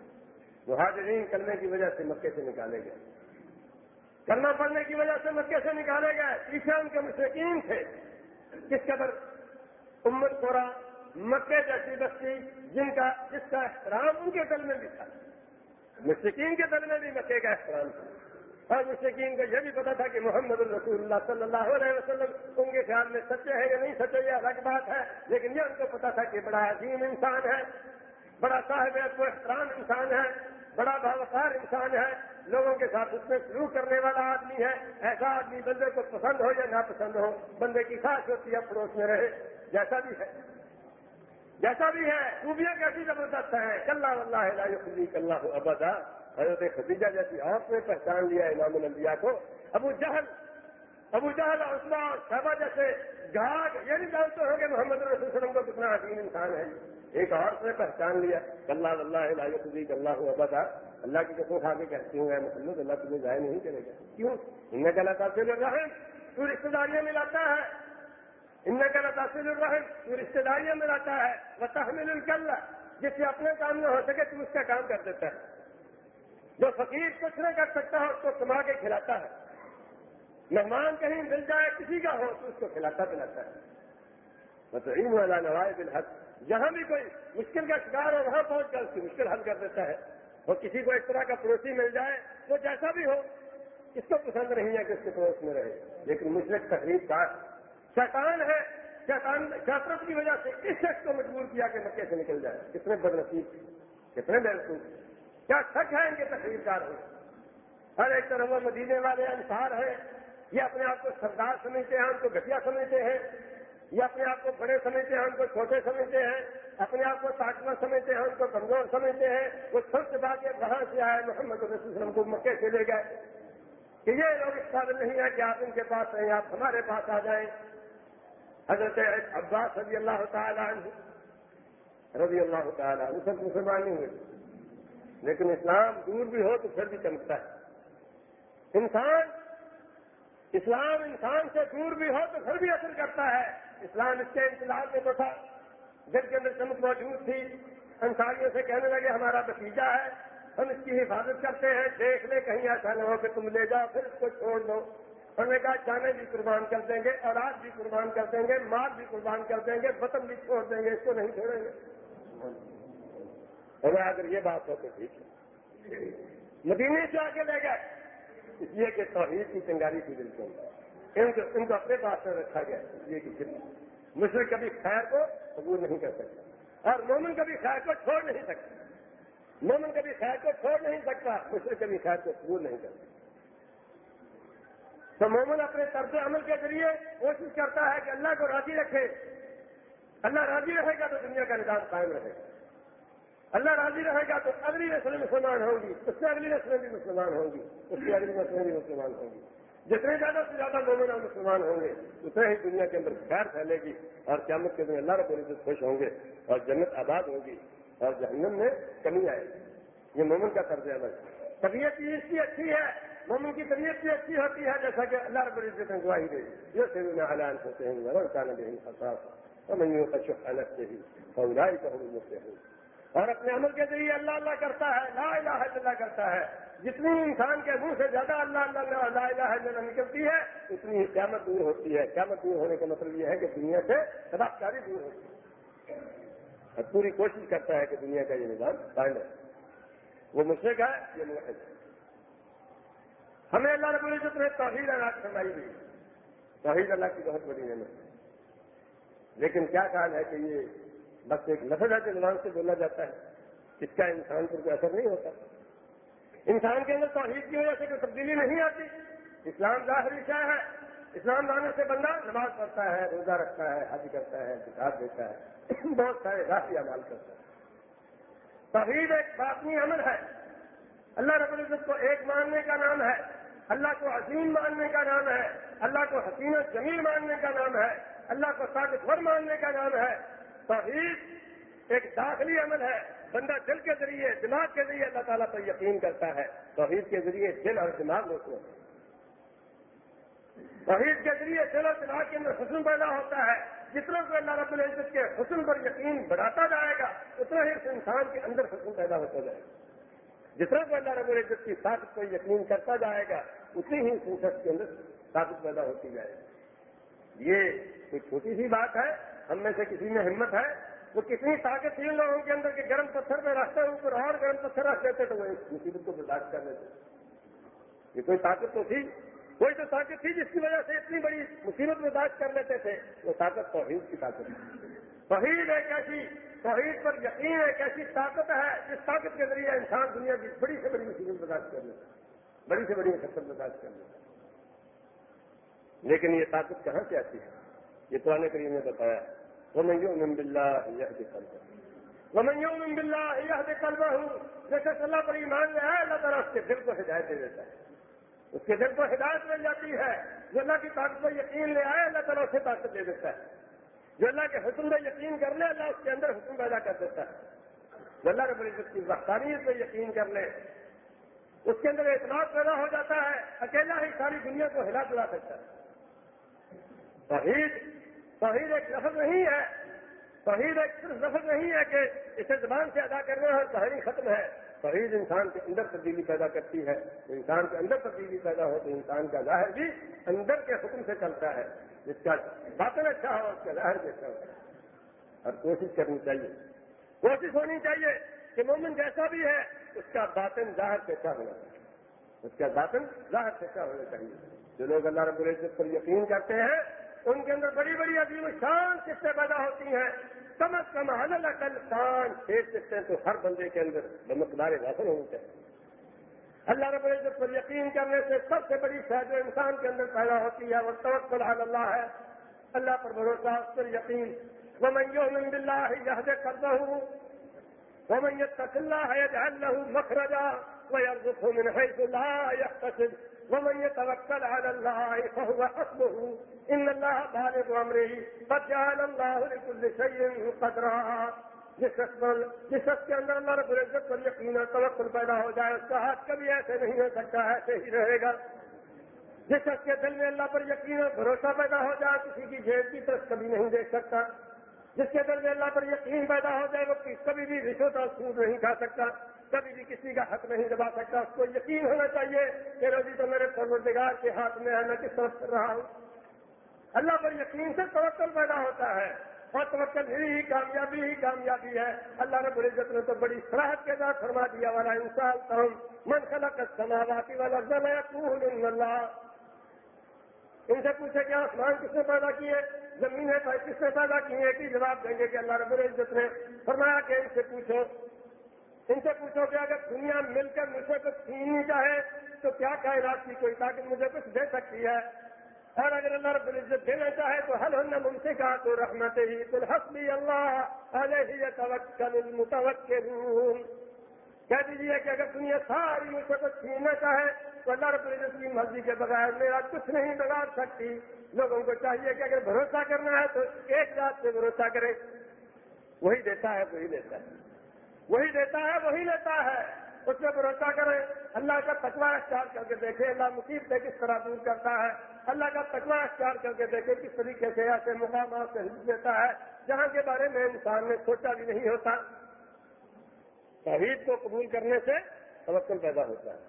مہاجرین کرنے کی وجہ سے مکے سے نکالے گئے۔ کرنا پڑنے کی وجہ سے مکے سے نکالے گئے۔ پیچھے ان کے مشرقین تھے۔ جس قدر امت پورا مکے جیسی بستی، جن کا، جس کا احترام ان کے دل میں بھی تھا۔ مشرقین کے دل میں بھی مکے کا احترام تھا۔ اور مشکین کو یہ بھی پتا تھا کہ محمد الرسول اللہ صلی اللہ علیہ وسلم ان کے خیال میں سچے ہیں یا نہیں سچے یہ الگ بات ہے، لیکن یہ ان کو پتا تھا کہ بڑا عظیم انسان ہے، بڑا صاحب کو احترام انسان ہے، بڑا باوقار انسان ہے، لوگوں کے ساتھ اس میں سلوک کرنے والا آدمی ہے، ایسا آدمی بندے کو پسند ہو یا ناپسند ہو، بندے کی خاص ہوتی ہے پڑوس میں رہے، جیسا بھی ہے۔ جیسا بھی ہے، خوبیاں کیسی زبردست ہیں؟ کلّہ اللہ کلّہ ابدا۔ حضرت خدیجہ جیسی آپ نے پہچان لیا امام الانبیاء کو، ابو جہل ابو جہل عثما صحبہ جیسے گاگ یہ نہیں جانتے ہو کہ محمد رسول وسلم کو کتنا عظیم انسان ہے۔ ایک اور نے پہچان لیا اللہ اللہ صدیق اللہ ابدا۔ اللہ کی قسم کھا کے کہتی ہوں محمد، اللہ تمہیں ضائع نہیں کرے گا۔ کیوں؟ ان کا اللہ تاثر الرحم، تو رشتے داریاں ملاتا ہے۔ ان کا اللہ تاثر الرحم، تو رشتے داریاں ملاتا ہے۔ وہ تحمل الکل جس سے اپنے کام نہ ہو سکے تم اس کا کام کر دیتا ہے۔ جو فقیر کچھ نہیں کر سکتا ہے اس کو کما کے کھلاتا ہے۔ مہمان کہیں مل جائے، کسی کا ہو، تو اس کو کھلاتا پلاتا ہے۔ مطلب والا نوائے بالحق جہاں بھی کوئی مشکل کا شکار ہو، وہاں پہنچ کر اس کی مشکل حل کر دیتا ہے۔ اور کسی کو اس طرح کا پڑوسی مل جائے، وہ جیسا بھی ہو، اس کو پسند نہیں ہے کہ اس کے پڑوس میں رہے۔ لیکن مشرق تقریب کا شیطان ہے۔ شیطان شاطرت کی وجہ سے اس شخص کو مجبور کیا کہ مکے سے نکل جائے۔ کتنے بد نصیب کتنے محسوس کیا شک ہے ان کے تقریب کار ہو ہر ایک طرح وہ مدینے والے انسار ہیں، یہ اپنے آپ کو سردار سمجھتے ہیں ان کو گٹیا سمجھتے ہیں، یہ اپنے آپ کو بڑے سمجھتے ہیں ان کو چھوٹے سمجھتے ہیں، اپنے آپ کو طاقتور سمجھتے ہیں ان کو کمزور سمجھتے ہیں۔ وہ سب سے بات کہاں سے آئے، محمد رسول وسلم کو مکے سے لے گئے۔ کہ یہ لوگ اس قابل نہیں ہے کہ آپ ان کے پاس رہیں آپ ہمارے پاس آ جائیں۔ حضرت عباس رضی اللہ تعالیٰ عنہ، رضی اللہ تعالیٰ وہ سب مسلمان نہیں ہوئے۔ لیکن اسلام دور بھی ہو تو پھر بھی چمکتا ہے۔ انسان، اسلام انسان سے دور بھی ہو تو پھر بھی اثر کرتا ہے۔ اسلام اس کے انتظار میں تو تھا۔ جب کے اندر چمک موجود تھی انصاریوں سے کہنے لگے، ہمارا بتیجا ہے، ہم اس کی حفاظت کرتے ہیں، دیکھ لے، کہیں ایسا نہ ہو کہ تم لے جاؤ، پھر اس کو چھوڑ دو۔ ہم نے کہا، جانے بھی قربان کر دیں گے اور آج بھی قربان کر دیں گے، مال بھی قربان کر دیں گے، وطن بھی چھوڑ دیں گے، اس کو نہیں چھوڑیں گے۔ اور اگر یہ بات ہو تو ٹھیک ہے۔ مدینے سے آگے لے گئے۔ اس لیے کہ توحید کی چنگاری کی دل ان کو اپنے پاس میں رکھا گیا۔ اس لیے کہ مشرق کبھی خیر کو قبول نہیں کر سکتا۔ اور مومن کبھی خیر کو چھوڑ نہیں سکتا۔ مومن کبھی خیر کو چھوڑ نہیں سکتا، مشرق کبھی خیر کو قبول نہیں کر سکتا۔ تو مومن اپنے طرز عمل کے ذریعے کوشش کرتا ہے کہ اللہ کو راضی رکھے۔ اللہ راضی رہے گا تو دنیا کا نظام قائم رہے۔ گا اللہ راضی رہے گا تو اگلی نسلیں مسلمان ہوں گی اس سے اگلی نسلیں بھی مسلمان ہوں گی اس کی اگلی نسلیں بھی مسلمان ہوں گی جتنے زیادہ سے زیادہ مومن اور مسلمان ہوں گے اتنے ہی دنیا کے اندر خیر پھیلے گی اور قیامت کے دن اللہ رب العزت خوش ہوں گے اور جنت آباد ہوگی اور جہنم میں کمی آئے گی۔ یہ مومن کا طرز عمل ہے۔ طبیعت اس کی اچھی ہے، مومن کی طبیعت بھی اچھی ہوتی ہے جیسا کہ اللہ رب العزت نے گواہی دے یہ سے بھی حالان ہوتے ہیں ضرور کا اور میں کا شخص الگ سے ہی فورائی کا ہوں اور اپنے عمل کے ذریعے اللہ اللہ کرتا ہے، لا الہ الا اللہ کرتا ہے۔ جتنی انسان کے منہ سے زیادہ اللہ اللہ لا الہ الا اللہ نکلتی ہے، اتنی قیامت دور ہوتی ہے۔ قیامت دور ہونے کا مطلب یہ ہے کہ دنیا سے سداکاری دور ہوتی ہے۔ اور پوری کوشش کرتا ہے کہ دنیا کا یہ نظام قائم ہے وہ مشرق ہے، یہ ہے۔ ہمیں اللہ رب العزت نے توحید اللہ فرمائی ہوئی۔ توحید اللہ کی بہت بڑی نعمت ہے۔ لیکن کیا کہا ہے کہ یہ بس ایک لفظ ہے کہ زبان سے بولا جاتا ہے، اس کا انسان پر کوئی اثر نہیں ہوتا۔ انسان کے اندر توحید کی وجہ سے کوئی تبدیلی نہیں آتی۔ اسلام ظاہری کیا ہے؟ اسلام لانے سے بندہ نماز پڑھتا ہے، روزہ رکھتا ہے، حج کرتا ہے کتاب دیتا ہے، بہت سارے ذاتی عمال کرتا ہے۔ توحید ایک باطنی عمل ہے۔ اللہ رب العزت کو ایک ماننے کا نام ہے۔ اللہ کو عظیم ماننے کا نام ہے۔ اللہ کو حسین و جمیل ماننے کا نام ہے۔ اللہ کو طاقتور ماننے کا نام ہے۔ توحید ایک داخلی عمل ہے، بندہ دل کے ذریعے، دماغ کے ذریعے اللہ تعالیٰ پر یقین کرتا ہے۔ توحید کے ذریعے دل اور دماغ ہوتے ہیں۔ توحید کے ذریعے دل اور دماغ کے اندر حسن پیدا ہوتا ہے۔ جتنا کو اللہ رب العزت کے حسن پر یقین بڑھاتا جائے گا، اتنا ہی اس انسان کے اندر حسن پیدا ہوتا جائے گا۔ جتنا کو اللہ رب العزت کی طاقت کو یقین کرتا جائے گا اتنی ہی اس شخص کے اندر طاقت پیدا ہوتی جائے گی۔ یہ کوئی چھوٹی سی بات ہے۔ ہم میں سے کسی میں ہمت ہے؟ وہ کتنی طاقت تھی ان لوگوں کے اندر کہ گرم پتھر میں رکھتے ہیں اوپر اور گرم پتھر رکھ دیتے تو وہ اس مصیبت کو برداشت کر لیتے یہ کوئی طاقت تو تھی؟ کوئی تو طاقت تھی جس کی وجہ سے اتنی بڑی مصیبت برداشت کر لیتے تھے۔ وہ طاقت توحید کی طاقت ہے۔ توحید ایک ایسی، توحید پر یقین ایک ایسی طاقت ہے جس طاقت کے ذریعے انسان دنیا کی بڑی سے بڑی مصیبت برداشت کر لیتا بڑی سے بڑی خطر برداشت کر لیتا لیکن یہ طاقت کہاں سے آتی ہے؟ یہ پرانے کریم نے بتایا ومن يؤمن بالله يهدي قلبه۔ ومن يؤمن بالله يهدي قلبه، جیسے اللہ پر ایمان لے ہے اللہ تعالیٰ اس کے دل کو ہدایت دے دیتا ہے۔ اس کے دل کو ہدایت مل جاتی ہے۔ جو اللہ کی طاقت کو یقین لے آئے، اللہ تعالیٰ اسے طاقت دے دیتا ہے۔ جو اللہ کے حکم میں یقین کر لے، اللہ اس کے اندر حکم پیدا کر دیتا ہے۔ جو اللہ کے عزت کی رفتاریت میں یقین کر لے، اس کے اندر اعتماد پیدا ہو جاتا ہے، اکیلا ہی ساری دنیا کو ہلا دلا سکتا ہے۔ توحید توحید ایک لفظ نہیں ہے۔ توحید ایک صرف لفظ نہیں ہے کہ اسے زبان سے ادا کرنا ہے اور کہانی ختم ہے۔ توحید انسان کے اندر تبدیلی پیدا کرتی ہے۔ انسان کے اندر تبدیلی پیدا ہو تو انسان کا ظاہر بھی اندر کے حکم سے چلتا ہے۔ جس کا باطن اچھا ہو، اس کا ظاہر بھی اچھا ہوتا ہے اور کوشش کرنی چاہیے۔ کوشش ہونی چاہیے کہ مومن جیسا بھی ہے، اس کا باطن ظاہر سے اچھا ہونا چاہیے۔ اس کا باطن ظاہر سے اچھا ہونا چاہیے۔ جو لوگ اللہ رب العزت پر یقین کرتے ہیں ان کے اندر بڑی بڑی عظیم شان قصے پیدا ہوتی ہیں۔ کم از کم حل اقل پانچ چھ قصے تو ہر بندے کے اندر بمقدار واصل ہونی چاہیے۔ اللہ رب العزت پر یقین کرنے سے سب سے بڑی شہ جو انسان کے اندر پیدا ہوتی ہے، وہ توکل حل اللہ ہے۔ اللہ پر بھروسہ اس پر یقین۔ وہ من باللہ یہد کرتا ہوں وہ يتق الله يجعل له مخرجا ويرزقه من حيث لا يحتسب۔ ومن يتوكل على الله فهو حسبه. ان الله بالغ امره قد جعل الله لكل شيء قدرا. جس جس شخص کے اندر اللہ رب العزت پر یقین اور توقل پیدا ہو جائے اس کا ہاتھ کبھی ایسے نہیں ہو سکتا ایسے ہی رہے گا جس شخص کے دل میں اللہ پر یقین اور بھروسہ پیدا ہو جائے کسی کی جیب کی طرف کبھی نہیں دیکھ سکتا. جس کے دل میں اللہ پر یقین پیدا ہو جائے وہ کبھی بھی رشوت اور سود نہیں کھا سکتا. کبھی بھی کسی کا حق نہیں دبا سکتا۔ اس کو یقین ہونا چاہیے کہ روزی تو میرے پروردگار کے ہاتھ میں ہے، میں کس طرف کر رہا ہوں؟ اللہ پر یقین سے توکل پیدا ہوتا ہے اور توکل ہی کامیابی ہی کامیابی ہے۔ اللہ رب العزت نے تو بڑی صلاحت کے ساتھ فرما دیا والا انسان تم من خلق سماواتی والا اللہ۔ ان سے پوچھے کہ آسمان کس نے پیدا کیے، زمین ہے کس نے پیدا کی؟ ہے کہ جواب دیں گے کہ اللہ رب العزت نے فرمایا کہ ان سے پوچھو ان سے اگر دنیا مل کر مجھے کچھ چھیننی چاہے تو کیا کائنات کی کوئی طاقت مجھے کچھ دے سکتی ہے؟ اور اگر اللہ رب العزت دینا چاہے تو حل ہونا ممکن کہا تو رحمت ہی تو حسبی اللہ، علیہ توکل المتوکل کہہ دیجیے کہ اگر دنیا ساری مجھ سے کچھ چھیننا چاہے تو اللہ رب العزت کی مرضی کے بغیر میرا کچھ نہیں بگاڑ سکتی۔ لوگوں کو چاہیے کہ اگر بھروسہ کرنا ہے تو ایک ذات سے بھروسہ کرے وہی دیتا ہے، وہی دیتا ہے۔ وہی دیتا ہے، وہی لیتا ہے۔ اس میں بھروسہ کرے۔ اللہ کا تکوا اختیار کر کے دیکھے۔ اللہ مصیب سے کس طرح دور کرتا ہے۔ اللہ کا تکوا اختیار کر کے دیکھے کس طریقے سے ایسے مقامات سے حص دیتا ہے جہاں کے بارے میں انسان نے سوچا بھی نہیں ہوتا۔ توحید کو قبول کرنے سے توکل پیدا ہوتا ہے۔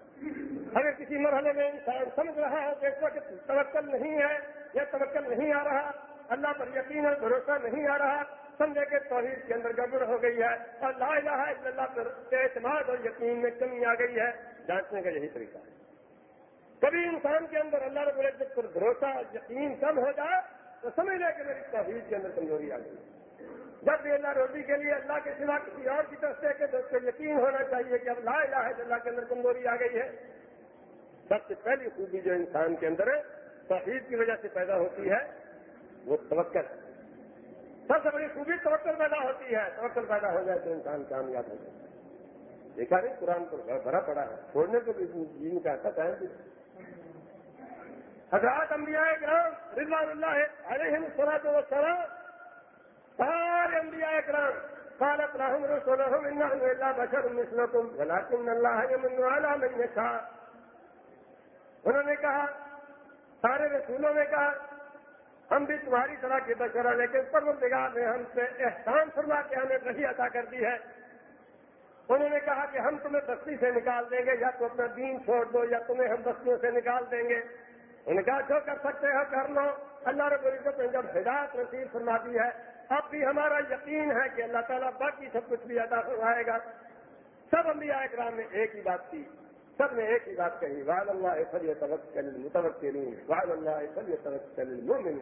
اگر کسی مرحلے میں انسان سمجھ رہا ہے کہ اس توکل نہیں ہے یا توکل نہیں آ رہا، اللہ پر یقین اور بھروسہ نہیں آ رہا سمجھے کہ توحید کے اندر گڑبڑ ہو گئی ہے اور لا الہ الا اللہ پر اعتماد اور یقین میں کمی آ گئی ہے، جانچنے کا یہی طریقہ ہے۔ کبھی انسان کے اندر اللہ رب العزت پر بھروسہ یقین کم ہو جائے تو سمجھ لے کہ میری توحید کے اندر کمزوری آ گئی۔ جب بھی اللہ روزی کے لیے اللہ کے سوا کسی اور کی طرف سے کہ تو اس کو یقین ہونا چاہیے کہ اب لا الہ الا اللہ کے اندر کمزوری آ گئی ہے، سب سے پہلی خوبی جو انسان کے اندر ہے توحید کی وجہ سے پیدا ہوتی ہے، وہ توکل۔ ہے سب سے بڑی خوبی توکل پیدا ہوتی ہے، توکل پیدا ہو جائے تو انسان کامیاب ہو جائے۔ دیکھا نہیں، قرآن پر بھرا پڑا ہے۔ چھوڑنے کو بھی جین کا ایسا ٹائم بھی حضرات انبیاء کرام رضوان اللہ علیہ السلام و سلام سارے انبیاء کرام قالت لهم رسولهم انهم الا بشر مثلكم، ولكن الله يمن على من يشاء۔ انہوں نے کہا، سارے رسولوں نے کہا ہم بھی تمہاری طرح کے بشرا لیکن پروردگار نے ہم سے احسان فرما کے ہمیں رہی عطا کر دی ہے۔ انہوں نے کہا کہ ہم تمہیں بستی سے نکال دیں گے، یا تو اپنا دین چھوڑ دو، یا تمہیں ہم بستیوں سے نکال دیں گے۔ انہوں نے کہا، جو کر سکتے ہو کر لو۔ اللہ رب العزت نے جب ہدایت نصیب فرما دی ہے، اب بھی ہمارا یقین ہے کہ اللہ تعالیٰ باقی سب کچھ بھی ادا کروائے گا۔ سب انبیاء اکرام نے ایک ہی بات کی۔ سب نے ایک ہی بات کہی واد اللہ فلی توکل متوکل واد اللہ فلی توکل مومن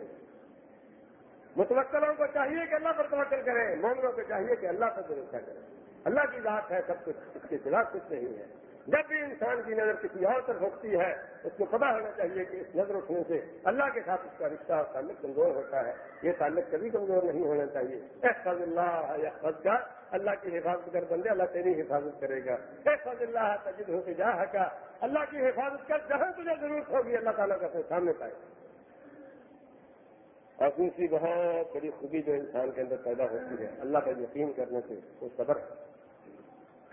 متوکلوں کو چاہیے کہ اللہ پر توکل کریں، مومنوں کو چاہیے کہ اللہ پر بھروسہ کریں۔ اللہ کی ذات ہے، سب کچھ اس کے خلاف کچھ نہیں ہے۔ جب بھی انسان کی نظر کسی اور طرف اٹھتی ہے، اس کو پتا ہونا چاہیے کہ اس نظر اٹھنے سے اللہ کے ساتھ اس کا رشتہ اور تعلق کمزور ہوتا ہے۔ یہ تعلق کبھی کمزور نہیں ہونا چاہیے۔ احفظ اللہ کا اللہ کی حفاظت کر بندے، اللہ تیری حفاظت کرے گا۔ فض اللہ تجد ہو کے جا کا اللہ کی حفاظت کر، جہاں تجھے ضرورت ہوگی، اللہ تعالیٰ کا سامنے پائے۔ اور دوسری بہت بڑی خوبی جو انسان کے اندر پیدا ہوتی ہے، اللہ پر یقین کرنے سے وہ صبر ہے۔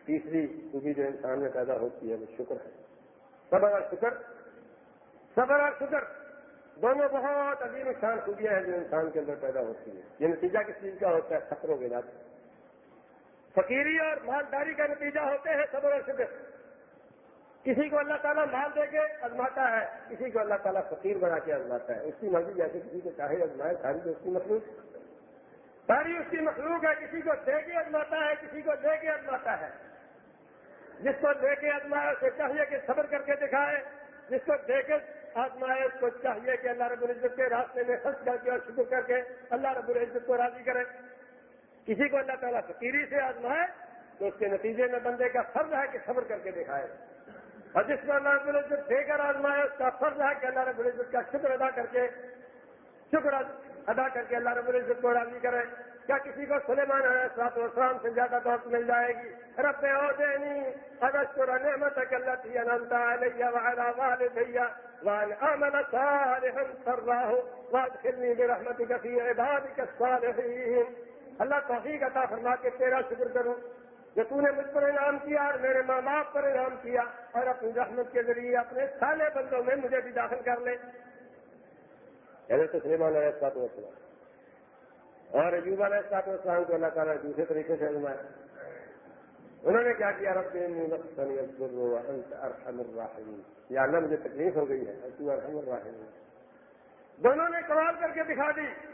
تیسری خوبی جو انسان میں پیدا ہوتی ہے، وہ شکر ہے۔ صبر اور شکر۔ صبر اور شکر۔ دونوں بہت عظیم انسان خوبیاں ہیں جو انسان کے اندر پیدا ہوتی ہیں۔ یہ نتیجہ کس چیز کا ہوتا ہے؟ خطروں کے نات فقیری اور مالداری کا نتیجہ ہوتے ہیں صبر اور شکر۔ کسی کو اللہ تعالیٰ مال دے کے ازماتا ہے، کسی کو اللہ تعالیٰ فقیر بنا کے ازماتا ہے۔ اس کی مرضی جیسے کسی کو چاہے ازمائے، ساری تو اس کی مخلوق ساری اس کی مخلوق ہے، کسی کو دے کے ازماتا ہے، کسی کو دے کے ازماتا ہے۔ جس کو دے کے ازمایا اسے چاہیے کہ صبر کر کے دکھائے۔ جس کو دے کے آزمائے اس کو چاہیے کہ اللہ رب العزت کے راستے میں خرچ کر کے اور شکر کر کے اللہ رب العزت کو راضی کرے۔ کسی کو اللہ تعالیٰ فقیری سے آزمائے تو اس کے نتیجے میں بندے کا فرض ہے کہ صبر کر کے دکھائے۔ اور جس کو اللہ رب العزت دے کر آزمائے، اس کا فرض ہے کہ اللہ رب العزت کا شکر ادا کر کے شکر ادا کر کے اللہ رب العزت کو راضی کرے۔ کیا کسی کو سلیمان علیہ السلام والسلام سے زیادہ دوست مل جائے گی؟ رب عودینی اگشکر نعمتك التي انعمت علي وعلى والدي وان اعمل صالحا ترضاه وادخلني برحمتك في عبادك الصالحين اللہ توفیق عطا فرما کے تیرا شکر کروں جو تو نے مجھ پر انعام کیا اور میرے ماں باپ پر انعام کیا اور اپنی رحمت کے ذریعے اپنے سالے بندوں میں مجھے بھی داخل کر لے۔ حضرت سلیمان علیہ السلام اور عجوبہ علیہ السلام السلام کو اللہ تعالیٰ دوسرے طریقے سے علمایا انہوں نے کیا کیا؟ رب ارحم الراحمین۔ یا اللہ مجھے تکلیف ہو گئی ہے تو ارحم الراحمین۔ دونوں نے کمال کر کے دکھا دی۔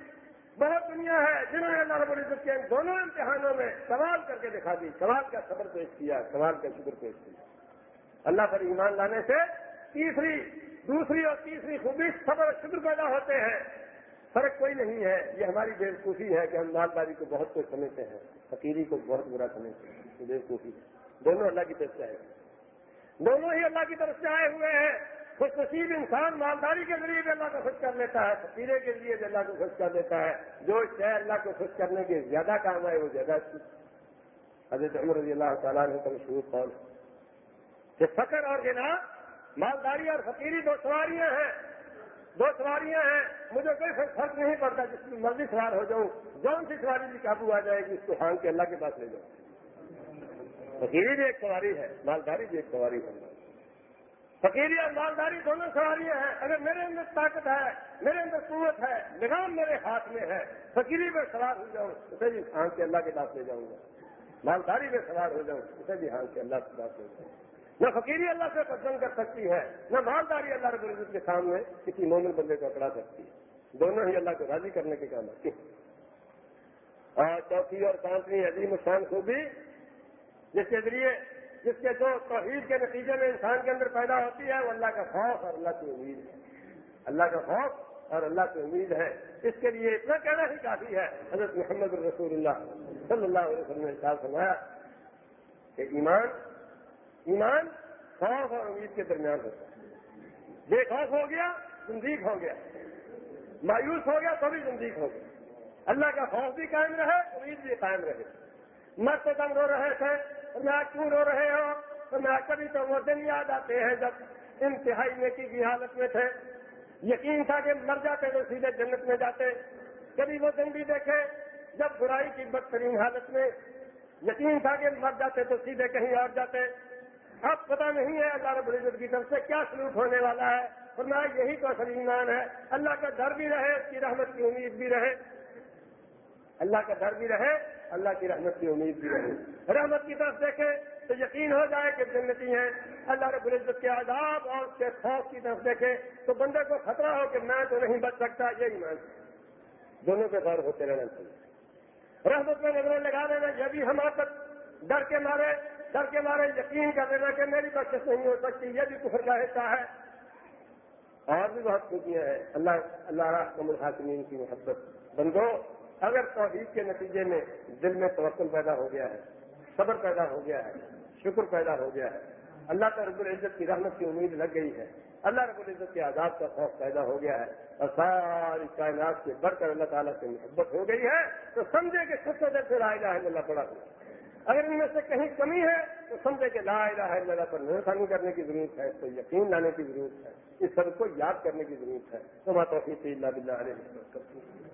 بہت دنیا ہے، جنہوں نے اللہ رب العزت کے دونوں امتحانوں میں سوال کر کے دکھا دی۔ سوال کا صبر پیش کیا، سوال کا شکر پیش کیا۔ اللہ پر ایمان لانے سے تیسری، دوسری اور تیسری خوبی صبر اور شکر پیدا ہوتے ہیں۔ فرق کوئی نہیں ہے، یہ ہماری بےوقوفی ہے کہ ہم مالداری کو بہت کچھ سمجھتے ہیں، فقیری کو بہت برا سمجھتے ہیں بےوقوفی دونوں اللہ کی طرف سے آئے ہوئے دونوں ہی اللہ کی طرف سے آئے ہوئے ہیں۔ خوش نصیب انسان مالداری کے ذریعے بھی اللہ کو خوش کر لیتا ہے، فقیرے کے ذریعے بھی اللہ کو خوش کر دیتا ہے۔ جو شہ اللہ کو خوش کرنے کے زیادہ کام آئے، وہ زیادہ اچھا۔ حضرت عمر رضی اللہ تعالیٰ نے مشہور قول کہ فخر اور گنا مالداری اور فقیری دو سواریاں ہیں۔ دو سواریاں ہیں۔ مجھے کوئی فرق نہیں پڑتا، جس کی مرضی سوار ہو جاؤں، جون سی سواری بھی قابو آ جائے گی، اس کو ہانگ کے اللہ کے پاس لے جاؤں۔ فقیری بھی ایک سواری ہے، مالداری بھی ایک سواری ہے۔ فقیری اور مالداری دونوں سواریاں ہیں۔ اگر میرے اندر طاقت ہے، میرے اندر قوت ہے، نظام میرے ہاتھ میں ہے، فقیری میں سوار ہو جاؤں، اسے بھی ہانگ کے اللہ کے پاس لے جاؤں گا۔ مالداری میں سوار ہو جاؤں، اسے بھی ہانگ کے اللہ کے پاس لے جاؤں۔ گا نہ فقیری اللہ سے پسند کر سکتی ہے، نہ مالداری اللہ رب العزت کے سامنے کسی مومن بندے کو اکڑا سکتی ہے۔ دونوں ہی اللہ کو راضی کرنے کے کام آتی اور چوتھی اور پانچویں عظیم شان خوبی، جس کے ذریعے جس کے جو توحید کے نتیجے میں انسان کے اندر پیدا ہوتی ہے، وہ اللہ کا خوف اور اللہ کی امید ہے۔ اللہ کا خوف اور اللہ کی امید ہے۔ اس کے لیے اتنا کہنا ہی کافی ہے۔ حضرت محمد الرسول اللہ صلی اللہ علیہ وسلم نے فرمایا کہ ایمان ایمان خوف اور امید کے درمیان ہوتا ہے۔ بے خوف ہو گیا، زندگی ہو گیا۔ مایوس ہو گیا تو بھی زندگی ہو گیا۔ اللہ کا خوف بھی قائم رہے، امید بھی قائم رہے۔ مست دم رو رہے تھے میں کیوں رو رہے ہو؟ تو میں کبھی تو وہ دن یاد آتے ہیں جب انتہائی نیکی کی حالت میں تھے۔ یقین تھا کہ مر جاتے تو سیدھے جنت میں جاتے۔ کبھی وہ دن بھی دیکھے جب برائی کی بدترین حالت میں۔ یقین تھا کہ مر جاتے تو سیدھے کہیں اور جاتے۔ اب پتا نہیں ہے اللہ رب العزت کی طرف سے کیا سلوک ہونے والا ہے۔ اور میں یہی تو اصل ایمان ہے۔ اللہ کا ڈر بھی رہے، اس کی رحمت کی امید بھی رہے۔ اللہ کا ڈر بھی رہے، اللہ کی رحمت کی امید بھی رہے۔ رحمت کی طرف دیکھے تو یقین ہو جائے کہ جنتی ہیں۔ اللہ رب العزت کے عذاب اور اس کے خوف کی طرف دیکھے تو بندے کو خطرہ ہو کہ میں تو نہیں بچ سکتا، یہ ایمان۔ دونوں کے غور ہوتے رہنا چاہیے۔ رحمت میں نظریں لگا دینا یہ بھی ہم آپ ڈر کے مارے، ڈر کے بارے یقین کر دینا کہ میری بخش نہیں ہو سکتی، یہ بھی کفر کا حصہ ہے۔ اور بھی بہت خوبیاں ہیں۔ اللہ اللہ رحم الحاکمین کی محبت۔ بندو اگر توحید کے نتیجے میں دل میں توقل پیدا ہو گیا ہے، صبر پیدا ہو گیا ہے، شکر پیدا ہو گیا ہے، اللہ کا رب العزت کی رحمت کی امید لگ گئی ہے، اللہ رب العزت کے آزاد کا خوف پیدا ہو گیا ہے اور ساری کائنات سے بڑھ کر اللہ تعالیٰ سے محبت ہو گئی ہے، تو سمجھے کہ سب سے دل سے رائے ہے اللہ پڑا ہوا اگر ان میں سے کہیں کمی ہے، تو سمجھے کہ لا الہ الا اللہ پر نظر کرنے کی ضرورت ہے، اس کو یقین لانے کی ضرورت ہے، اس سب کو یاد کرنے کی ضرورت ہے۔ تو بات اللہ بلّہ علیہ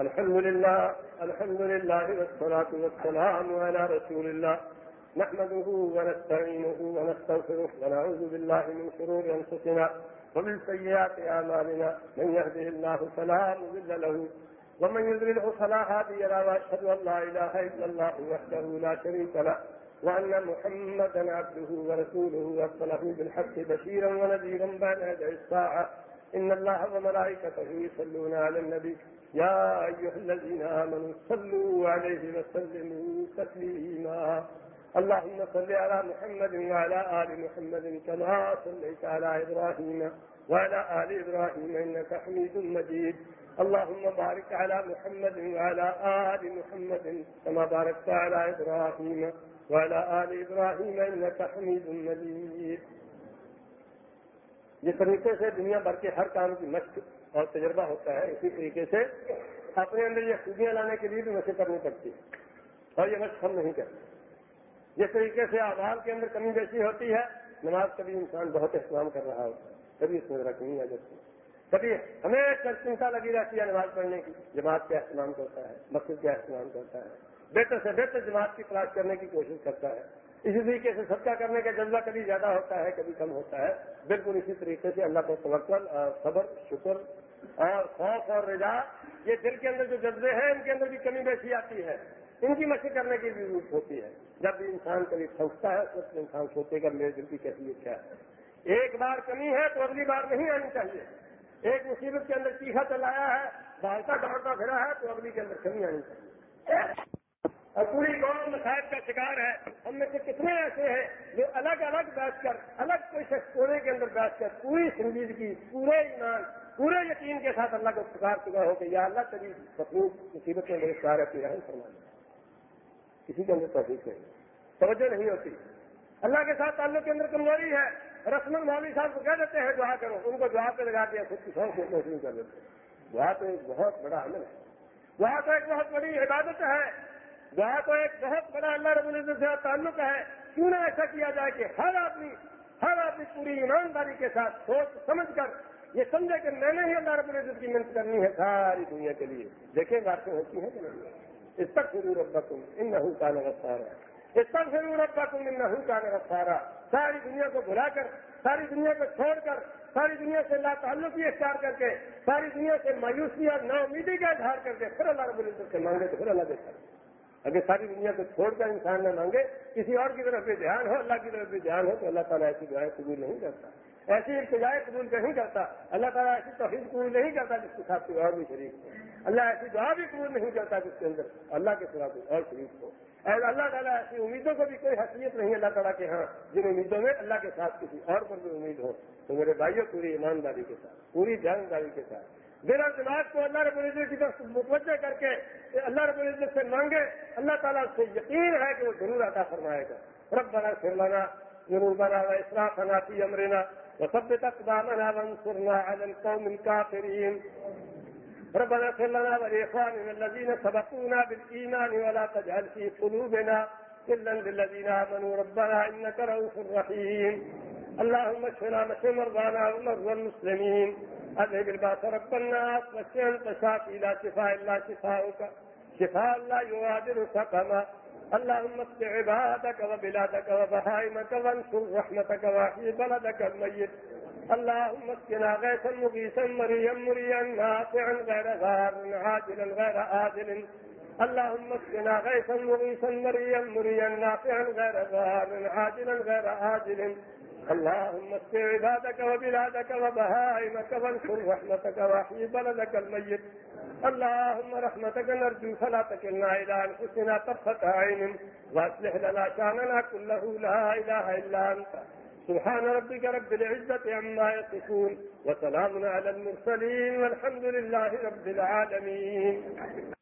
الحمد لله الحمد لله والصلاة والسلام على رسول الله. نحمده ونستعينه ونستغفره ونعوذ بالله من شرور أنفسنا ومن سيئات أعمالنا. من يهده الله فلا مضل له ومن يضلله فلا هادي له وأشهد أن لا إله إلا الله وحده لا شريك له. وأن محمدا عبده ورسوله وصله بالحق بشيرا ونذيرا بين يدي الساعة. إن الله وملائكته يصلون على النبي. يا أيها الذين آمنوا صلوا عليه وسلموا تسليما. اللهم صل على محمد وعلى آل محمد كما صليت على إبراهيم وعلى آل إبراهيم إنك حميد مجيد. اللهم بارك على محمد وعلى آل محمد كما باركت على إبراهيم. وعلى آل إبراهيم إنك حميد مجيد۔ جس طریقے سے دنیا بھر کے ہر کام کی مشق اور تجربہ ہوتا ہے۔ اسی طریقے سے اپنے اندر یہ خوبیاں لانے کے لیے بھی مشق کرنی پڑتی ہے۔ اور یہ مشق ہم نہیں کرتے۔ جس طریقے سے آواز کے اندر کمی بیشی ہوتی ہے۔ نماز کبھی انسان بہت اہتمام کر رہا ہوتا ہے۔ کبھی اس میں ذرا کمی آ جاتی کبھی ہمیں چنتا لگی رہتی ہے نماز پڑھنے کی۔ جماعت کا اہتمام کرتا ہے؟ مسجد کا اہتمام کرتا ہے؟ بہتر سے بہتر جماعت کی تلاش کرنے کی کوشش کرتا ہے۔ اسی طریقے سے صدقہ کرنے کا جذبہ کبھی زیادہ ہوتا ہے، کبھی کم ہوتا ہے۔ بالکل اسی طریقے سے اللہ کو توکل صبر، شکر اور خوف اور رضا، یہ دل کے اندر جو جذبے ہیں، ان کے اندر بھی کمی بیسی آتی ہے۔ ان کی مشق کرنے کی بھی ضرورت ہوتی ہے۔ جب بھی انسان کبھی پھنستا ہے تو انسان سوچے گا، میرے دل کی کیفیت کیا ہے۔ ایک بار کمی ہے تو اگلی بار نہیں آنی چاہیے۔ ایک مصیبت کے اندر چیخا چلایا ہے بالتا دوڑتا پھرا ہے تو اگلی کے اندر کمی آنی چاہیے۔ اور پوری قوم مسائل کا شکار ہے۔ ہم میں سے کتنے ایسے ہیں جو الگ الگ بیٹھ کر، الگ کوئی شخص کونے کے اندر بیٹھ کر پوری سنجیدگی پورے ایمان، پورے یقین کے ساتھ اللہ کو پکار چکا ہو کہ یا اللہ تری اپنی مصیبت میں میرے سارے کی رحم فرما کسی کے اندر توفیق نہیں۔ توجہ نہیں ہوتی۔ اللہ کے ساتھ تعلق کے اندر کمزوری ہے۔ رسم مولوی صاحب کو کہہ دیتے ہیں دعا کرو۔ ان کو دعا پہ لگا دیا، خود کی سو محسوس کر دیتے ہیں۔ دعا تو ایک بہت بڑا عمل ہے۔ دعا تو ایک بہت بڑی عبادت ہے۔ دعا تو ایک بہت بڑا اللہ رب العزت سے تعلق ہے، کیوں نہ ایسا کیا جائے کہ ہر آدمی ہر آدمی پوری ایمانداری کے ساتھ سوچ سمجھ کر یہ سمجھے کہ میں نے ہی اللہ رب العزت کی محنت کرنی ہے ساری دنیا کے لیے۔ دیکھیں باتیں ہوتی ہیں کہ نہیں؟ اس تک ضرور ربا تم ان نہ کا نرسارا اس تک ضرور ربا تم ان نہ کا نرسارا ساری دنیا کو بھلا کر، ساری دنیا کو چھوڑ کر، ساری دنیا سے اللہ تعلق ہی اختیار کر کے، ساری دنیا سے مایوسی اور نا امیدی کا اظہار کر کے پھر اللہ رب العزت سے مانگے تو پھر اللہ دیکھا اگر ساری دنیا کو چھوڑ کر انسان نہ مانگے، کسی اور کی طرف بھی دھیان ہو، اللہ کی طرف بھی دھیان ہو، تو اللہ تعالیٰ ایسی دعائیں قبول نہیں کرتا۔ ایسی ابتدائیں قبول نہیں کرتا۔ اللہ تعالیٰ ایسی توفیق قبول نہیں کرتا جس کے ساتھ کوئی اور بھی شریک ہو۔ اللہ ایسی دعا بھی قبول نہیں کرتا جس کے اندر اللہ کے ساتھ کوئی اور شریک ہو۔ اور اللہ تعالیٰ ایسی امیدوں کو بھی کوئی حیثیت نہیں اللہ تعالیٰ کے ہاں جن امیدوں میں اللہ کے ساتھ کسی اور پر بھی امید ہو۔ تو میرے بھائیوں، پوری ایمانداری کے ساتھ، پوری جانداری کے ساتھ میرا دماغ کو اللہ رب العزت کی طرف متوجہ کر کے اللہ رب العزت سے مانگے، اللہ تعالیٰ سے یقین ہے کہ وہ ضرور عطا فرمائے گا۔ رب بنا پھر لانا ضرور بنا اسراف فی امرنا وثبت اقدامنا وانصرنا على القوم الكافرين ربنا اغفر لنا ولإخواننا الذين سبقونا بالإيمان ولا تجعل في قلوبنا إلا للذين آمنوا، ربنا إنك رؤوف رحيم۔ اللهم اشفنا مشف مرضانا ومرضى المسلمين۔ اذهب الباس رب الناس واشف شافي لا شفاء الا شفاؤك شفاء لا يغادر سقما اللهم اسق عبادك وبلادك وبهائمك وانشر رحمتك واحيي بلدك الميت اللهم اسقنا غيثا مغيثا مريا مريا نافعا غير غار عاجلا غير آجل اللهم اسقنا غيثا مغيثا مريا مريا نافعا غير غار عاجلا غير آجل اللهم اسق عبادك وبلادك وبهائمك وانشر رحمتك واحيي بلدك الميت. اللهم رحمتك نرجو فلا تكلنا إلى أنفسنا طرفة عين وأصلح لنا شأننا كله. لا إله إلا أنت. سبحان ربك رب العزة عما يصفون وسلام على المرسلين والحمد لله رب العالمين.